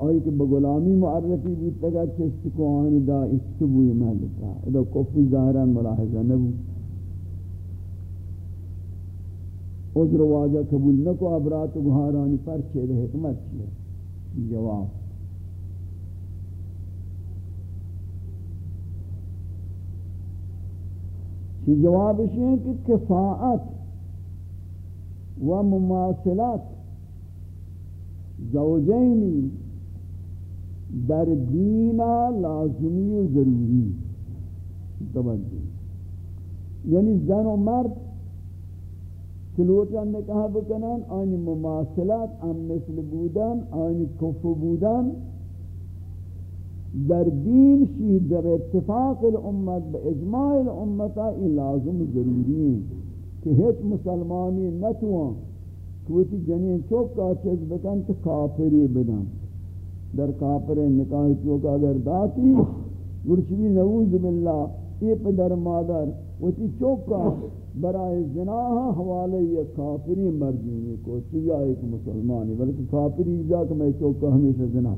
آئی کہ بغلامی معرفی بھی تگا چست کو آنی دا اتبوی محلتا ادھا کفی ظاہرہ ملاحظہ نبو عذر واجہ قبول نکو ابرات گھارانی پر چھے حکمت چھے جواب. کی جواب اس ہے کہ کفاعت و مماثلات زوجینی در دینا لازمی و ضروری. توجہ. یعنی زن و مرد کلوٹان نے کہا بکنن آنی مماثلات ام مثل بودن آنی کفو بودن در دین شی در اتفاق الامت با اجماع الامتا این لازم ضروری ہے کہ ہیچ مسلمانی نتوان کوتی جنین چوکا چیز بکن تو کافری بدن. در کافر نکاح چوکا اگر داتی گرچوی نعوذ باللہ یہ پدر مادر، وتی چوکا، برائے زناہ حوالے یہ کافری مرجونی کو چویا ایک مسلمانی، بلکہ کافری جا کہ میں چوکا ہمیشہ زناہ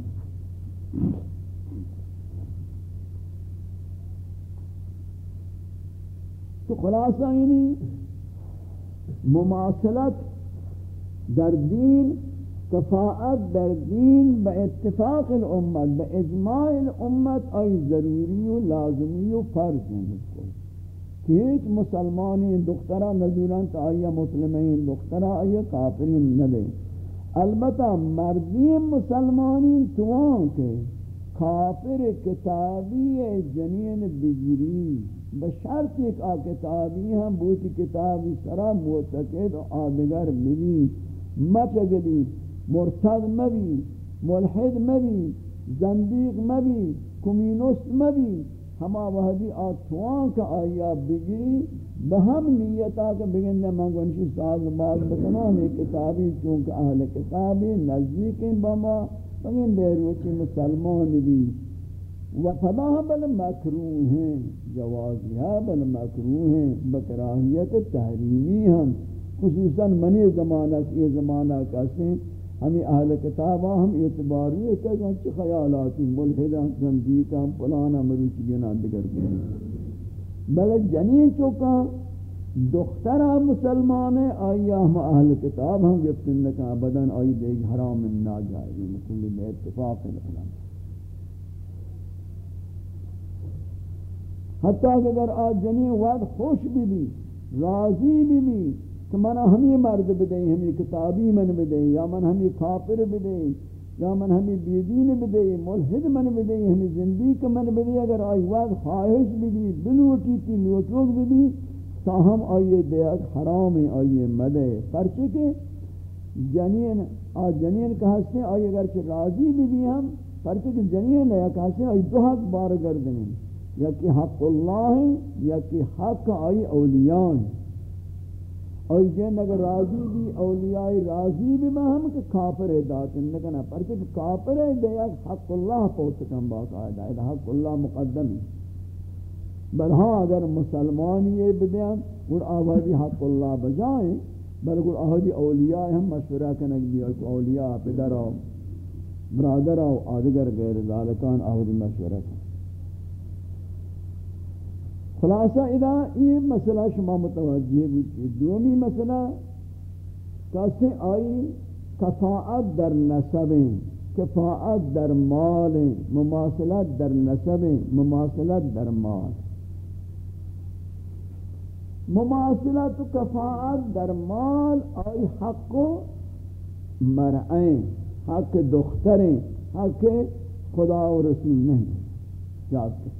تو خلاصہ یعنی مماثلت در دین کفاعت در دین با اتفاق الامت با اجماع الامت آئی ضروری و لازمی و فرض ہیں کہ ایک مسلمانی دخترہ نظوران تا آئی مسلمین دخترہ آئی کافرین نلے البتہ مردی مسلمانی توان کے کافر کتابی جنین بگیری. بشرط ایک آ کتابی ہم بوتی کتابی سرا موتقید و آدگر ملی. مطلب مچگلی مرتد مبی، ملحد مبی، زندیق مبی کمینوست مبی، ہما وحدی آتوان کا آیا بگری بہم نیتا کہ بگن من گنشی ساز باز بکنان ایک کتابی، چونکہ اہل کتابی نزدیکی بما بگن دیروچی مسلمان بھی۔ و فدا بل مکروہ ہیں، جوازی ہے بل مکروہ ہیں، بکراہیت تحریمی ہم، خصوصاً منی زمانہ، یہ زمانہ کہتے ہیں ہمیں اہل کتابہ ہم اعتباری ہے کہ انچہ خیالاتی ملحدہ زندیقہ پلانا مروچی گنا دگر کریں بلک جنین چوکا دخترہ مسلمان آیا ہم اہل کتاب ہم گفتن لکا بدن آئی دیکھ حرام نا جائے مکلی بے اتفاق العلم حتیٰ کہ اگر آج جنین وقت خوش بھی بھی، راضی بھی بھی کہ من ہمیں مرد بدیں، ہمیں کتابی من بدیں، یا من ہمیں کافر بدیں، یا من ہمیں بیدین بدیں، ملحد من بدیں، ہمیں زندگی من بدیں، اگر آئی وقت خواہش بدی، بلوٹی تی لوٹوک بدی تاہم آئیے دیکھ حرام آئیے مدے پرچے کہ جنین، آ جنین کا ہستے آئیے اگر چھ راضی بھی بھی ہم، پرچے کہ جنین ہے کہ ہستے آئی دو حق بار گردنے یا کہ حق اللہ ہے یا کہ حق آئی اولیاء ہیں۔ اور جن اگر راضی بھی، اولیاء راضی بھی ہم کہ کافر دات نکنا پر کہ کافر ہے، دے حق اللہ پوت باقاعدہ ہے حق اللہ مقدم ہے۔ بل ہاں اگر مسلمان یہ بدیان اور آوازی حق اللہ بجائیں بل اگر آوازی اولیاء ہم مشورہ کنک بھی اور اولیاء پدر آو برادر آو آدگر غیر ذالکان آوازی مشورہ کنک خلاصہ ادا یہ مسئلہ شما متوجہ بھی دومی مسئلہ کیسے آئی کفاعت در نسبیں کفاعت در مالیں مماثلت در نسبیں مماثلت در مال۔ مماثلت کفاعت در مال آئی حق و مرعیں حق دختریں حق خدا و رسول نہیں، یاد کریں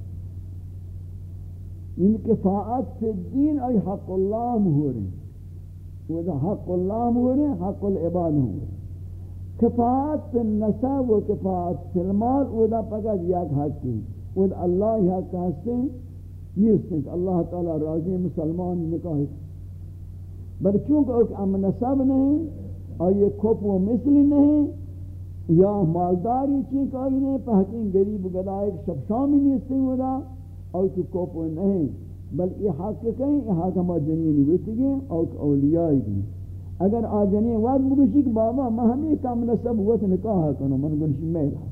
ان کفاعت سے دین ای حق اللہ مہورے۔ وہ حق اللہ مہورے، حق العباد مہورے۔ کفاعت سے نسب و کفاعت سے المال، وہ دا پکت یک حق کی وہ اللہ حق کہتے ہیں نیستیں کہ اللہ تعالی راضی مسلمان نکاہ بل چونکہ ایک ام نسب نہیں، اور یہ کھپ و مثل نہیں، یا مالداری چیک آئی نہیں پہکیں گریب گدا شب شامی نیستیں وہ دا۔ او تو کوپو نہیں، بل یہ حق کہیں، یہ حق ہما جنینی بیتی گئے او اولیائی گئے اگر آ جنین واد بگوشی کہ بابا، میں ہمیں کام نصب وقت نکاح کنو من گنشی میرا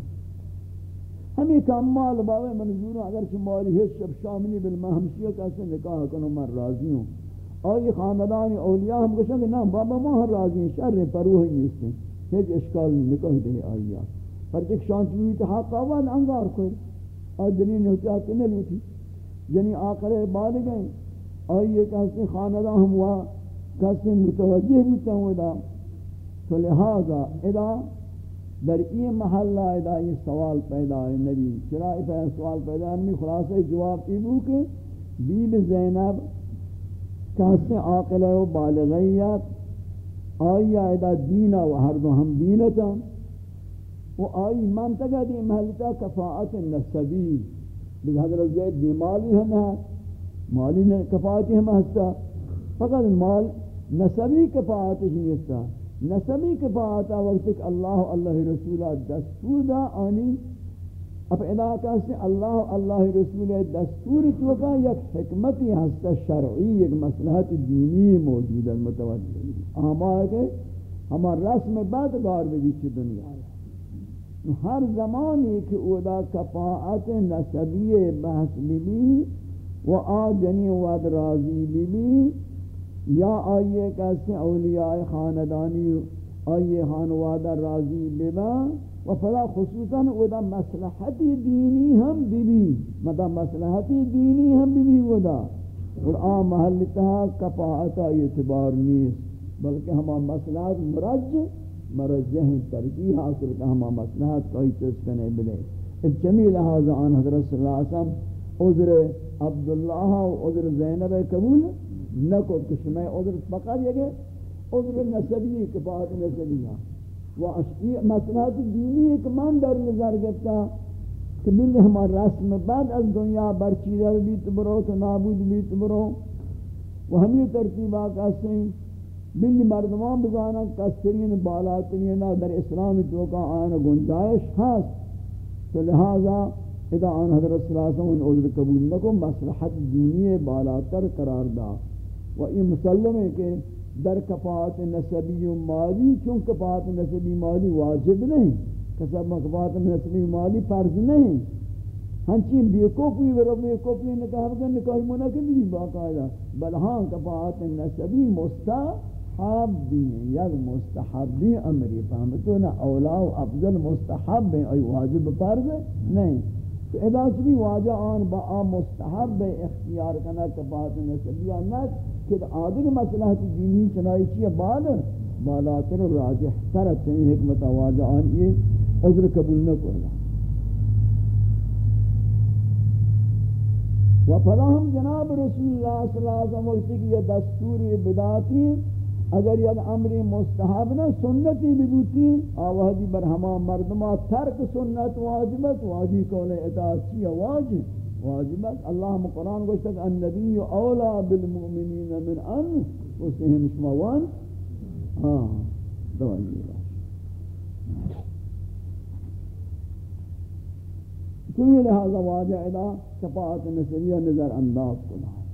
ہمیں کام مال بابا من زورو اگر چھ مالی ہے شب شامنی بل میں ہمشیہ کیسے نکاح کنو من راضی ہوں۔ اور یہ خاندان اولیاء ہم کہتے کہ نا، بابا ما ہر راضی ہیں، شر پروہ ہی نیستے ہیں۔ ہیچ اشکال نکاح دے آئیا پر جک شانچوی تحاق آوان، انگار کوئی۔ اور جنین ہوتا کہ نہ لوٹی۔ یعنی آقل بعد گئے۔ اور یہ کہتے خاندہ ہم ہوا کہتے متوجہ بیتا ہوں ادا۔ تو لہذا ادا در این محلہ ادا یہ سوال پیدا ہے نبی۔ چرائی پہ سوال پیدا ہے؟ خلاصہ جواب ایبو کہ بیب زینب کہتے آقل و بالغیت آئی ادا دینہ و ہر دو ہم دینتا وہ آئی منطقہ دی محلتا کفاعت نسبی لیکن حضرت زید بھی مالی ہم ہے مالی نے کفاعتی ہم ہستا۔ فقط مال نسبی کفاعت ہی ہستا۔ نسبی کفاعتا وقت کہ اللہ اللہ رسولہ دستور دا، آنی۔ اب علاقہ سے اللہ اللہ رسول دستور چوکا یک حکمتی ہستا، شرعی یک مسلحت دینی موجود ہے، متوجہ ہمارے کہ ہمارا رسم بعد گار بھی چی دنیا ہے۔ ہر زمانی کہ اودا کفاعت نسبی بحث بھی و آجنی ود راضی بھی یا آئیے کیسے اولیاء خاندانی آئیے خانوادہ راضی ببا و فلا خصوصاً ادا مسلحتی دینی ہم بی مدا مطلب مسلحتی دینی ہم بی ادا اور آم محل تہا اعتبار نیست بلکہ ہما مسلحت مرج مرجہ ترجیح حاصل کا ہما مسلحت کوئی چیز کنے بلے اس جمیل لحاظ آن حضرت صلی اللہ علیہ وسلم، عذر عبداللہ و عذر زینب قبول نکو کشمہ عذر فقط یہ کہ عذر نسبی کفاہت نسبی و اشتی مسلحت دینی ایک من در نظر گفتا کہ ملی ہمار رسم بعد از دنیا برچیدہ بیت برو تو نابود بیت برو۔ و ہمی ترتیبہ کہتے ہیں ملی مردمان بزانا کسرین بالاترین در اسلام چوکا آن گنجائش ہست تو لہذا اذا آن حضرت صلی اللہ علیہ وسلم عذر قبول نکو مصلحت دینی بالاتر قرار دا. و یہ مسلم ہے کہ در کفاعت نسبی و مالی، چون کفاعت نسبی مالی واجب نہیں، کسب کفاعت نسبی مالی فرض نہیں. ہنچین بیکوپی و رب بیکوپی نکاح بکن، نکاح منعقد بھی باقاعدہ. بل ہاں کفاعت نسبی مستحب بھی ہیں یا مستحبی امری فهمتو نا اولا و افضل مستحب ہیں ای واجب فرض نہیں تو ادا چلی واجہ آن با آن مستحب اختیار کنا کفاعت نسبی آنات کہ آدھر مسئلہ کی دینی چنائی چیئے بالا بالاتر و راجح ترت چنین حکمت واجہ آن یہ عذر قبول نہ کرنا و پھلا ہم جناب رسول اللہ صلی اللہ علیہ وسلم، وقتی کہ یہ دستور بداتی اگر یک امر مستحب نہ سنتی بھی بوتی آوازی بر ہما مردمہ ترک سنت واجبت واجب کول اطاعت چیئے واجب. واجبت اللہ قرآن گوشتک النبی اولا بالمؤمنین من ان وسهم شموان ہاں. دوائی چونی لہذا واجہ ادا شفاعت نصریہ نظر انداز کنا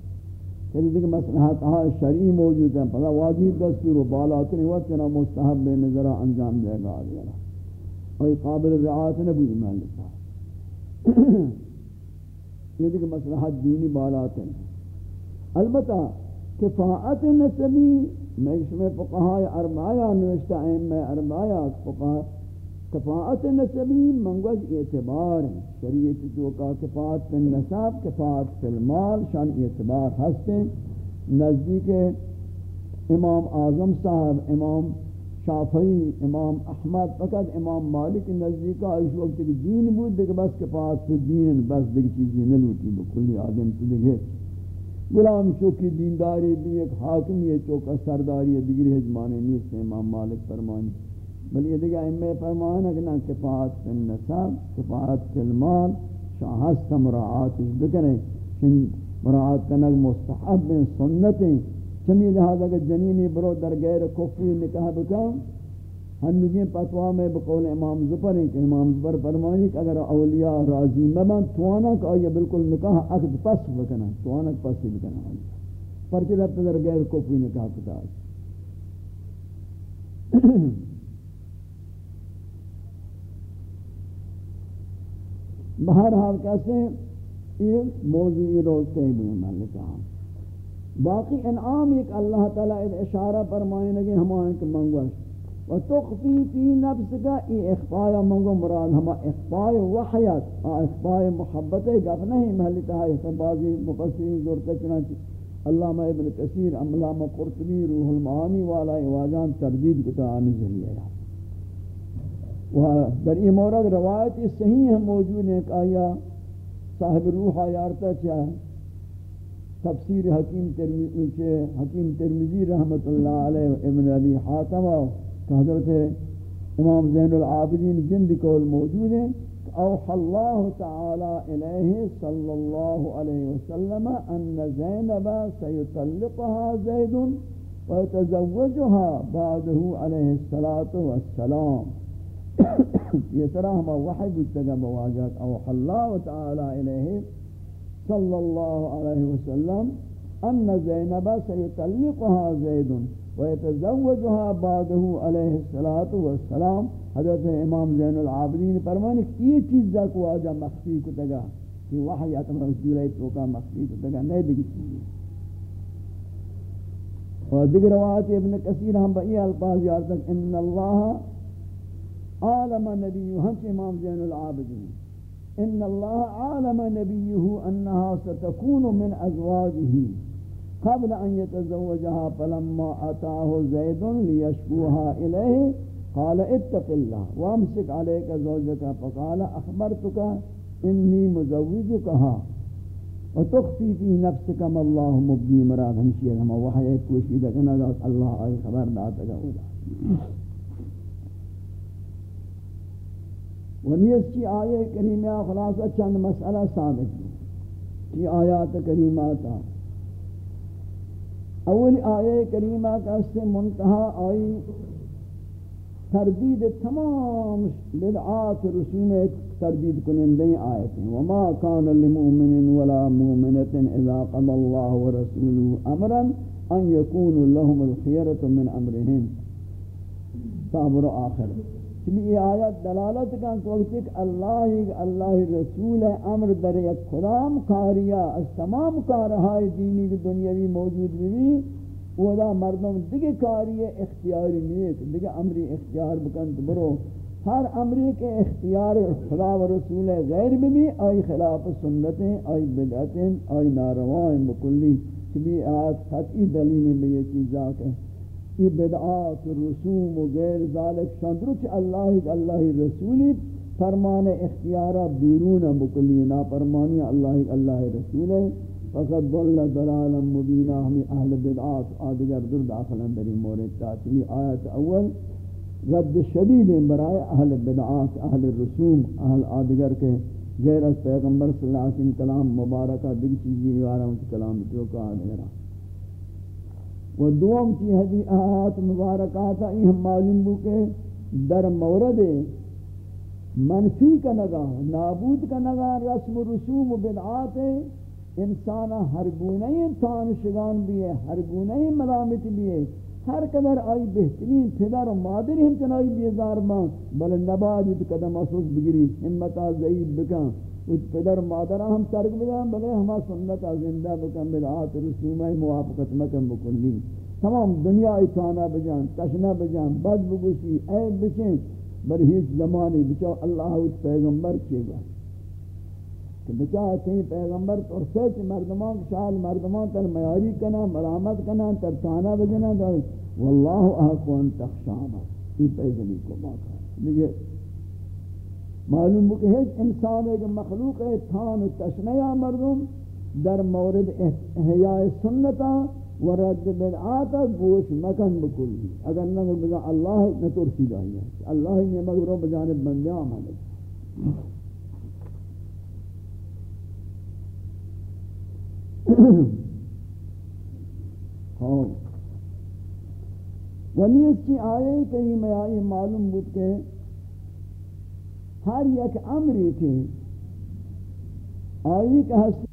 کہ دیکھ مسئلہات ہاں شرعی موجود ہیں پدا واجب دستور و بالاتنی وقت چنا مستحب بے نظرہ انجام دے گا آدھگا اور قابل رعایت نبی ایمان لکھا یہ دیکھ مسلحات دینی بالات البتہ کفاعت نسبی، میں اس میں فقہاء اربعہ نوشتہ ایم میں اربعہ فقہاء کفاعت نسبی منگوز اعتبار ہیں۔ شریعت جو کا کفاعت پہ نصاب، کفاعت پہ المال شان اعتبار ہستے نزدیک امام اعظم صاحب، امام شافعی، امام احمد، فقط امام مالک نزدیک اس وقت کہ دین بود دیکھ بس کے پاس دین بس دیکھ چیزیں نہ لوٹی بکلی آدم سے دیکھے غلام چوکی دینداری بھی ایک حاکم یہ چوکا سرداری ہے دیگری حجمانے نہیں سے امام مالک فرمانی بل یہ دیکھ اہمیں فرمانا کہ نا کفاعت فی النساب کفاعت فی المال شاہست مراعات اس بکریں مراعات کنک مستحب سنتیں چمی لہذا کہ جنینی برو در غیر کفری نکاح بکام ہنگیں پتوا میں بقول امام زفر ہیں کہ امام زفر فرمانی کہ اگر اولیاء راضی مبن توانک آیا بالکل نکاح عقد پس بکنا توانک پس بکنا پرچی رب در غیر کفری نکاح کتا بہرحال کیسے یہ موضوعی روز سے بھی میں باقی انعام ایک اللہ تعالیٰ اشارہ فرمائیں لگے ہمان کے منگوش و تخفی فی نفس کا ای اخفاء منگو، مراد ہما اخفاء وحیات ہاں، اخفاء محبت گف نہیں محلتا ہے سب بازی مفسرین زورتا چنانچہ علامہ ابن کثیر، علامہ قرطبی، روح المعانی والا واجان تردید کتا آنے ذریعہ ہے۔ و در این مورد روایت صحیح موجود ہے کہ آیا صاحب روح آیارتا چاہے تفسیر حکیم ترمذی کے حکیم ترمذی رحمت اللہ علیہ ابن ابی حاتم کہ حضرت امام زین العابدین جند قول موجود ہے اوحى الله تعالى إليه صلى الله عليه وسلم أن زينب سيطلقها زيد ويتزوجها بعده عليه الصلاة والسلام <coughs> یہ طرح ہم وحی گفتگا بواجات اوحى الله تعالى إليه صلی اللہ علیہ وسلم ان زینب سیطلقها زید ویتزوجها بعده علیہ الصلاة والسلام. حضرت امام زین العابدین فرمانے کہ یہ چیز کو آجا مخفی کو تگا کہ وحی اتم رسول ہے تو کا مخفی کو تگا نہیں دیکھ چیز اور دیگر روایت ابن کثیر ہم بئی الفاظ یار تک ان اللہ عالم نبی ہم امام زین العابدین. ان اللہ عالم نبیہ انہا ستکون من ازواجہ قبل ان يتزوجها فلما اتاه زید ليشكوها الیہ قال اتق اللہ وامسک علیک زوجک، فقال اخبرتک انی مزوجکہا وتخفي في نفسك ما الله مبدي مراد ہمشی ہم وحی کوشی دکنا اللہ آئی خبر داتا گا ونیس کی آیے کریمہ خلاصہ چند مسئلہ ثابت کی آیات کریمات اول آیے کریمہ کا اس سے منتہا آئی تردید تمام بدعات رسومت تردید کنندیں آیتیں وما كان لمؤمن ولا مؤمنة اذا قضى الله ورسوله امرا ان يكون لهم الخيرة من امرهم صابر آخر۔ چلی یہ آیت دلالت کا وقت کہ اللہ اللہ رسول امر در یک کلام کاریا از تمام کارهای دینی کی دنیاوی موجود بھی ودا مردم دیگه کاری اختیاری نیست دیگه امری اختیار بکن برو. ہر امری کے اختیار خدا و رسول غیر میں بھی آئی خلاف سنتیں آئی بدعتیں آئی ناروائیں مکلی چبی آیت خطعی دلیل میں یہ چیزا کہ یہ بدعات، رسوم و غیر ذالک شندرو شندرچ اللہ اللہ رسولی، فرمان اختیارہ بیرون مکلی نا فرمانی اللہ اللہ رسول فقط ضل ضلالا مبینہ ہمیں اہل بدعات آدگر در داخل اندری مورد تاتی آیت اول، رد شدید برائے اہل بدعات، اہل رسوم، اہل آدگر کے غیر از پیغمبر صلی اللہ علیہ وسلم کلام مبارکہ دیکھ چیزی نیوارا ان کلام جو کہا کا آدگرہ و دوم کی حدی آیات مبارکاتا یہ ہم معلوم ہو کہ در مورد منفی کا نگاہ، نابود کا نگاہ، رسم و رسوم و بدعات انسانا ہر گونہ تانشگان بھی ہے، ہر گونہ ملامت بھی ہے۔ ہر قدر آئی بہترین پدر و مادر ہم چنائی بیزار مان بل نباد ایت قدم اسوس بگری ہمتا ضعیب بکن اس پدر و مادر ہم ترک بدن بلے ہما سنتا زندہ بکن، بدعات رسومہ موافقت مکن بکلی تمام دنیا ایتانا بجان تشنا بجان بد بگوشی، عیب بچیں بل ہیچ زمانی بچو اللہ اس پیغمبر چے گا کہ بچا کہیں پیغمبر اور سچ مردمان، شال مردمان تر میاری کنا مرامت کنا تر تانا بجنا در واللہ احقو ان تخشانا. یہ پیدنی کو باقا دیکھئے معلوم ہو کہ ہیچ انسان ایک مخلوق ہے تھان تشنیا مردم در مورد احیاء سنتا ورد بدعاتا گوش مکن بکلی اگر نگو بزا اللہ نترسی دائی ہے اللہ نے مگر بجانب بندیاں ملک <coughs> ہاں ولی اس کی آئے کہیں میں آئی معلوم بود کہ ہر یک امری تھی آئی کہ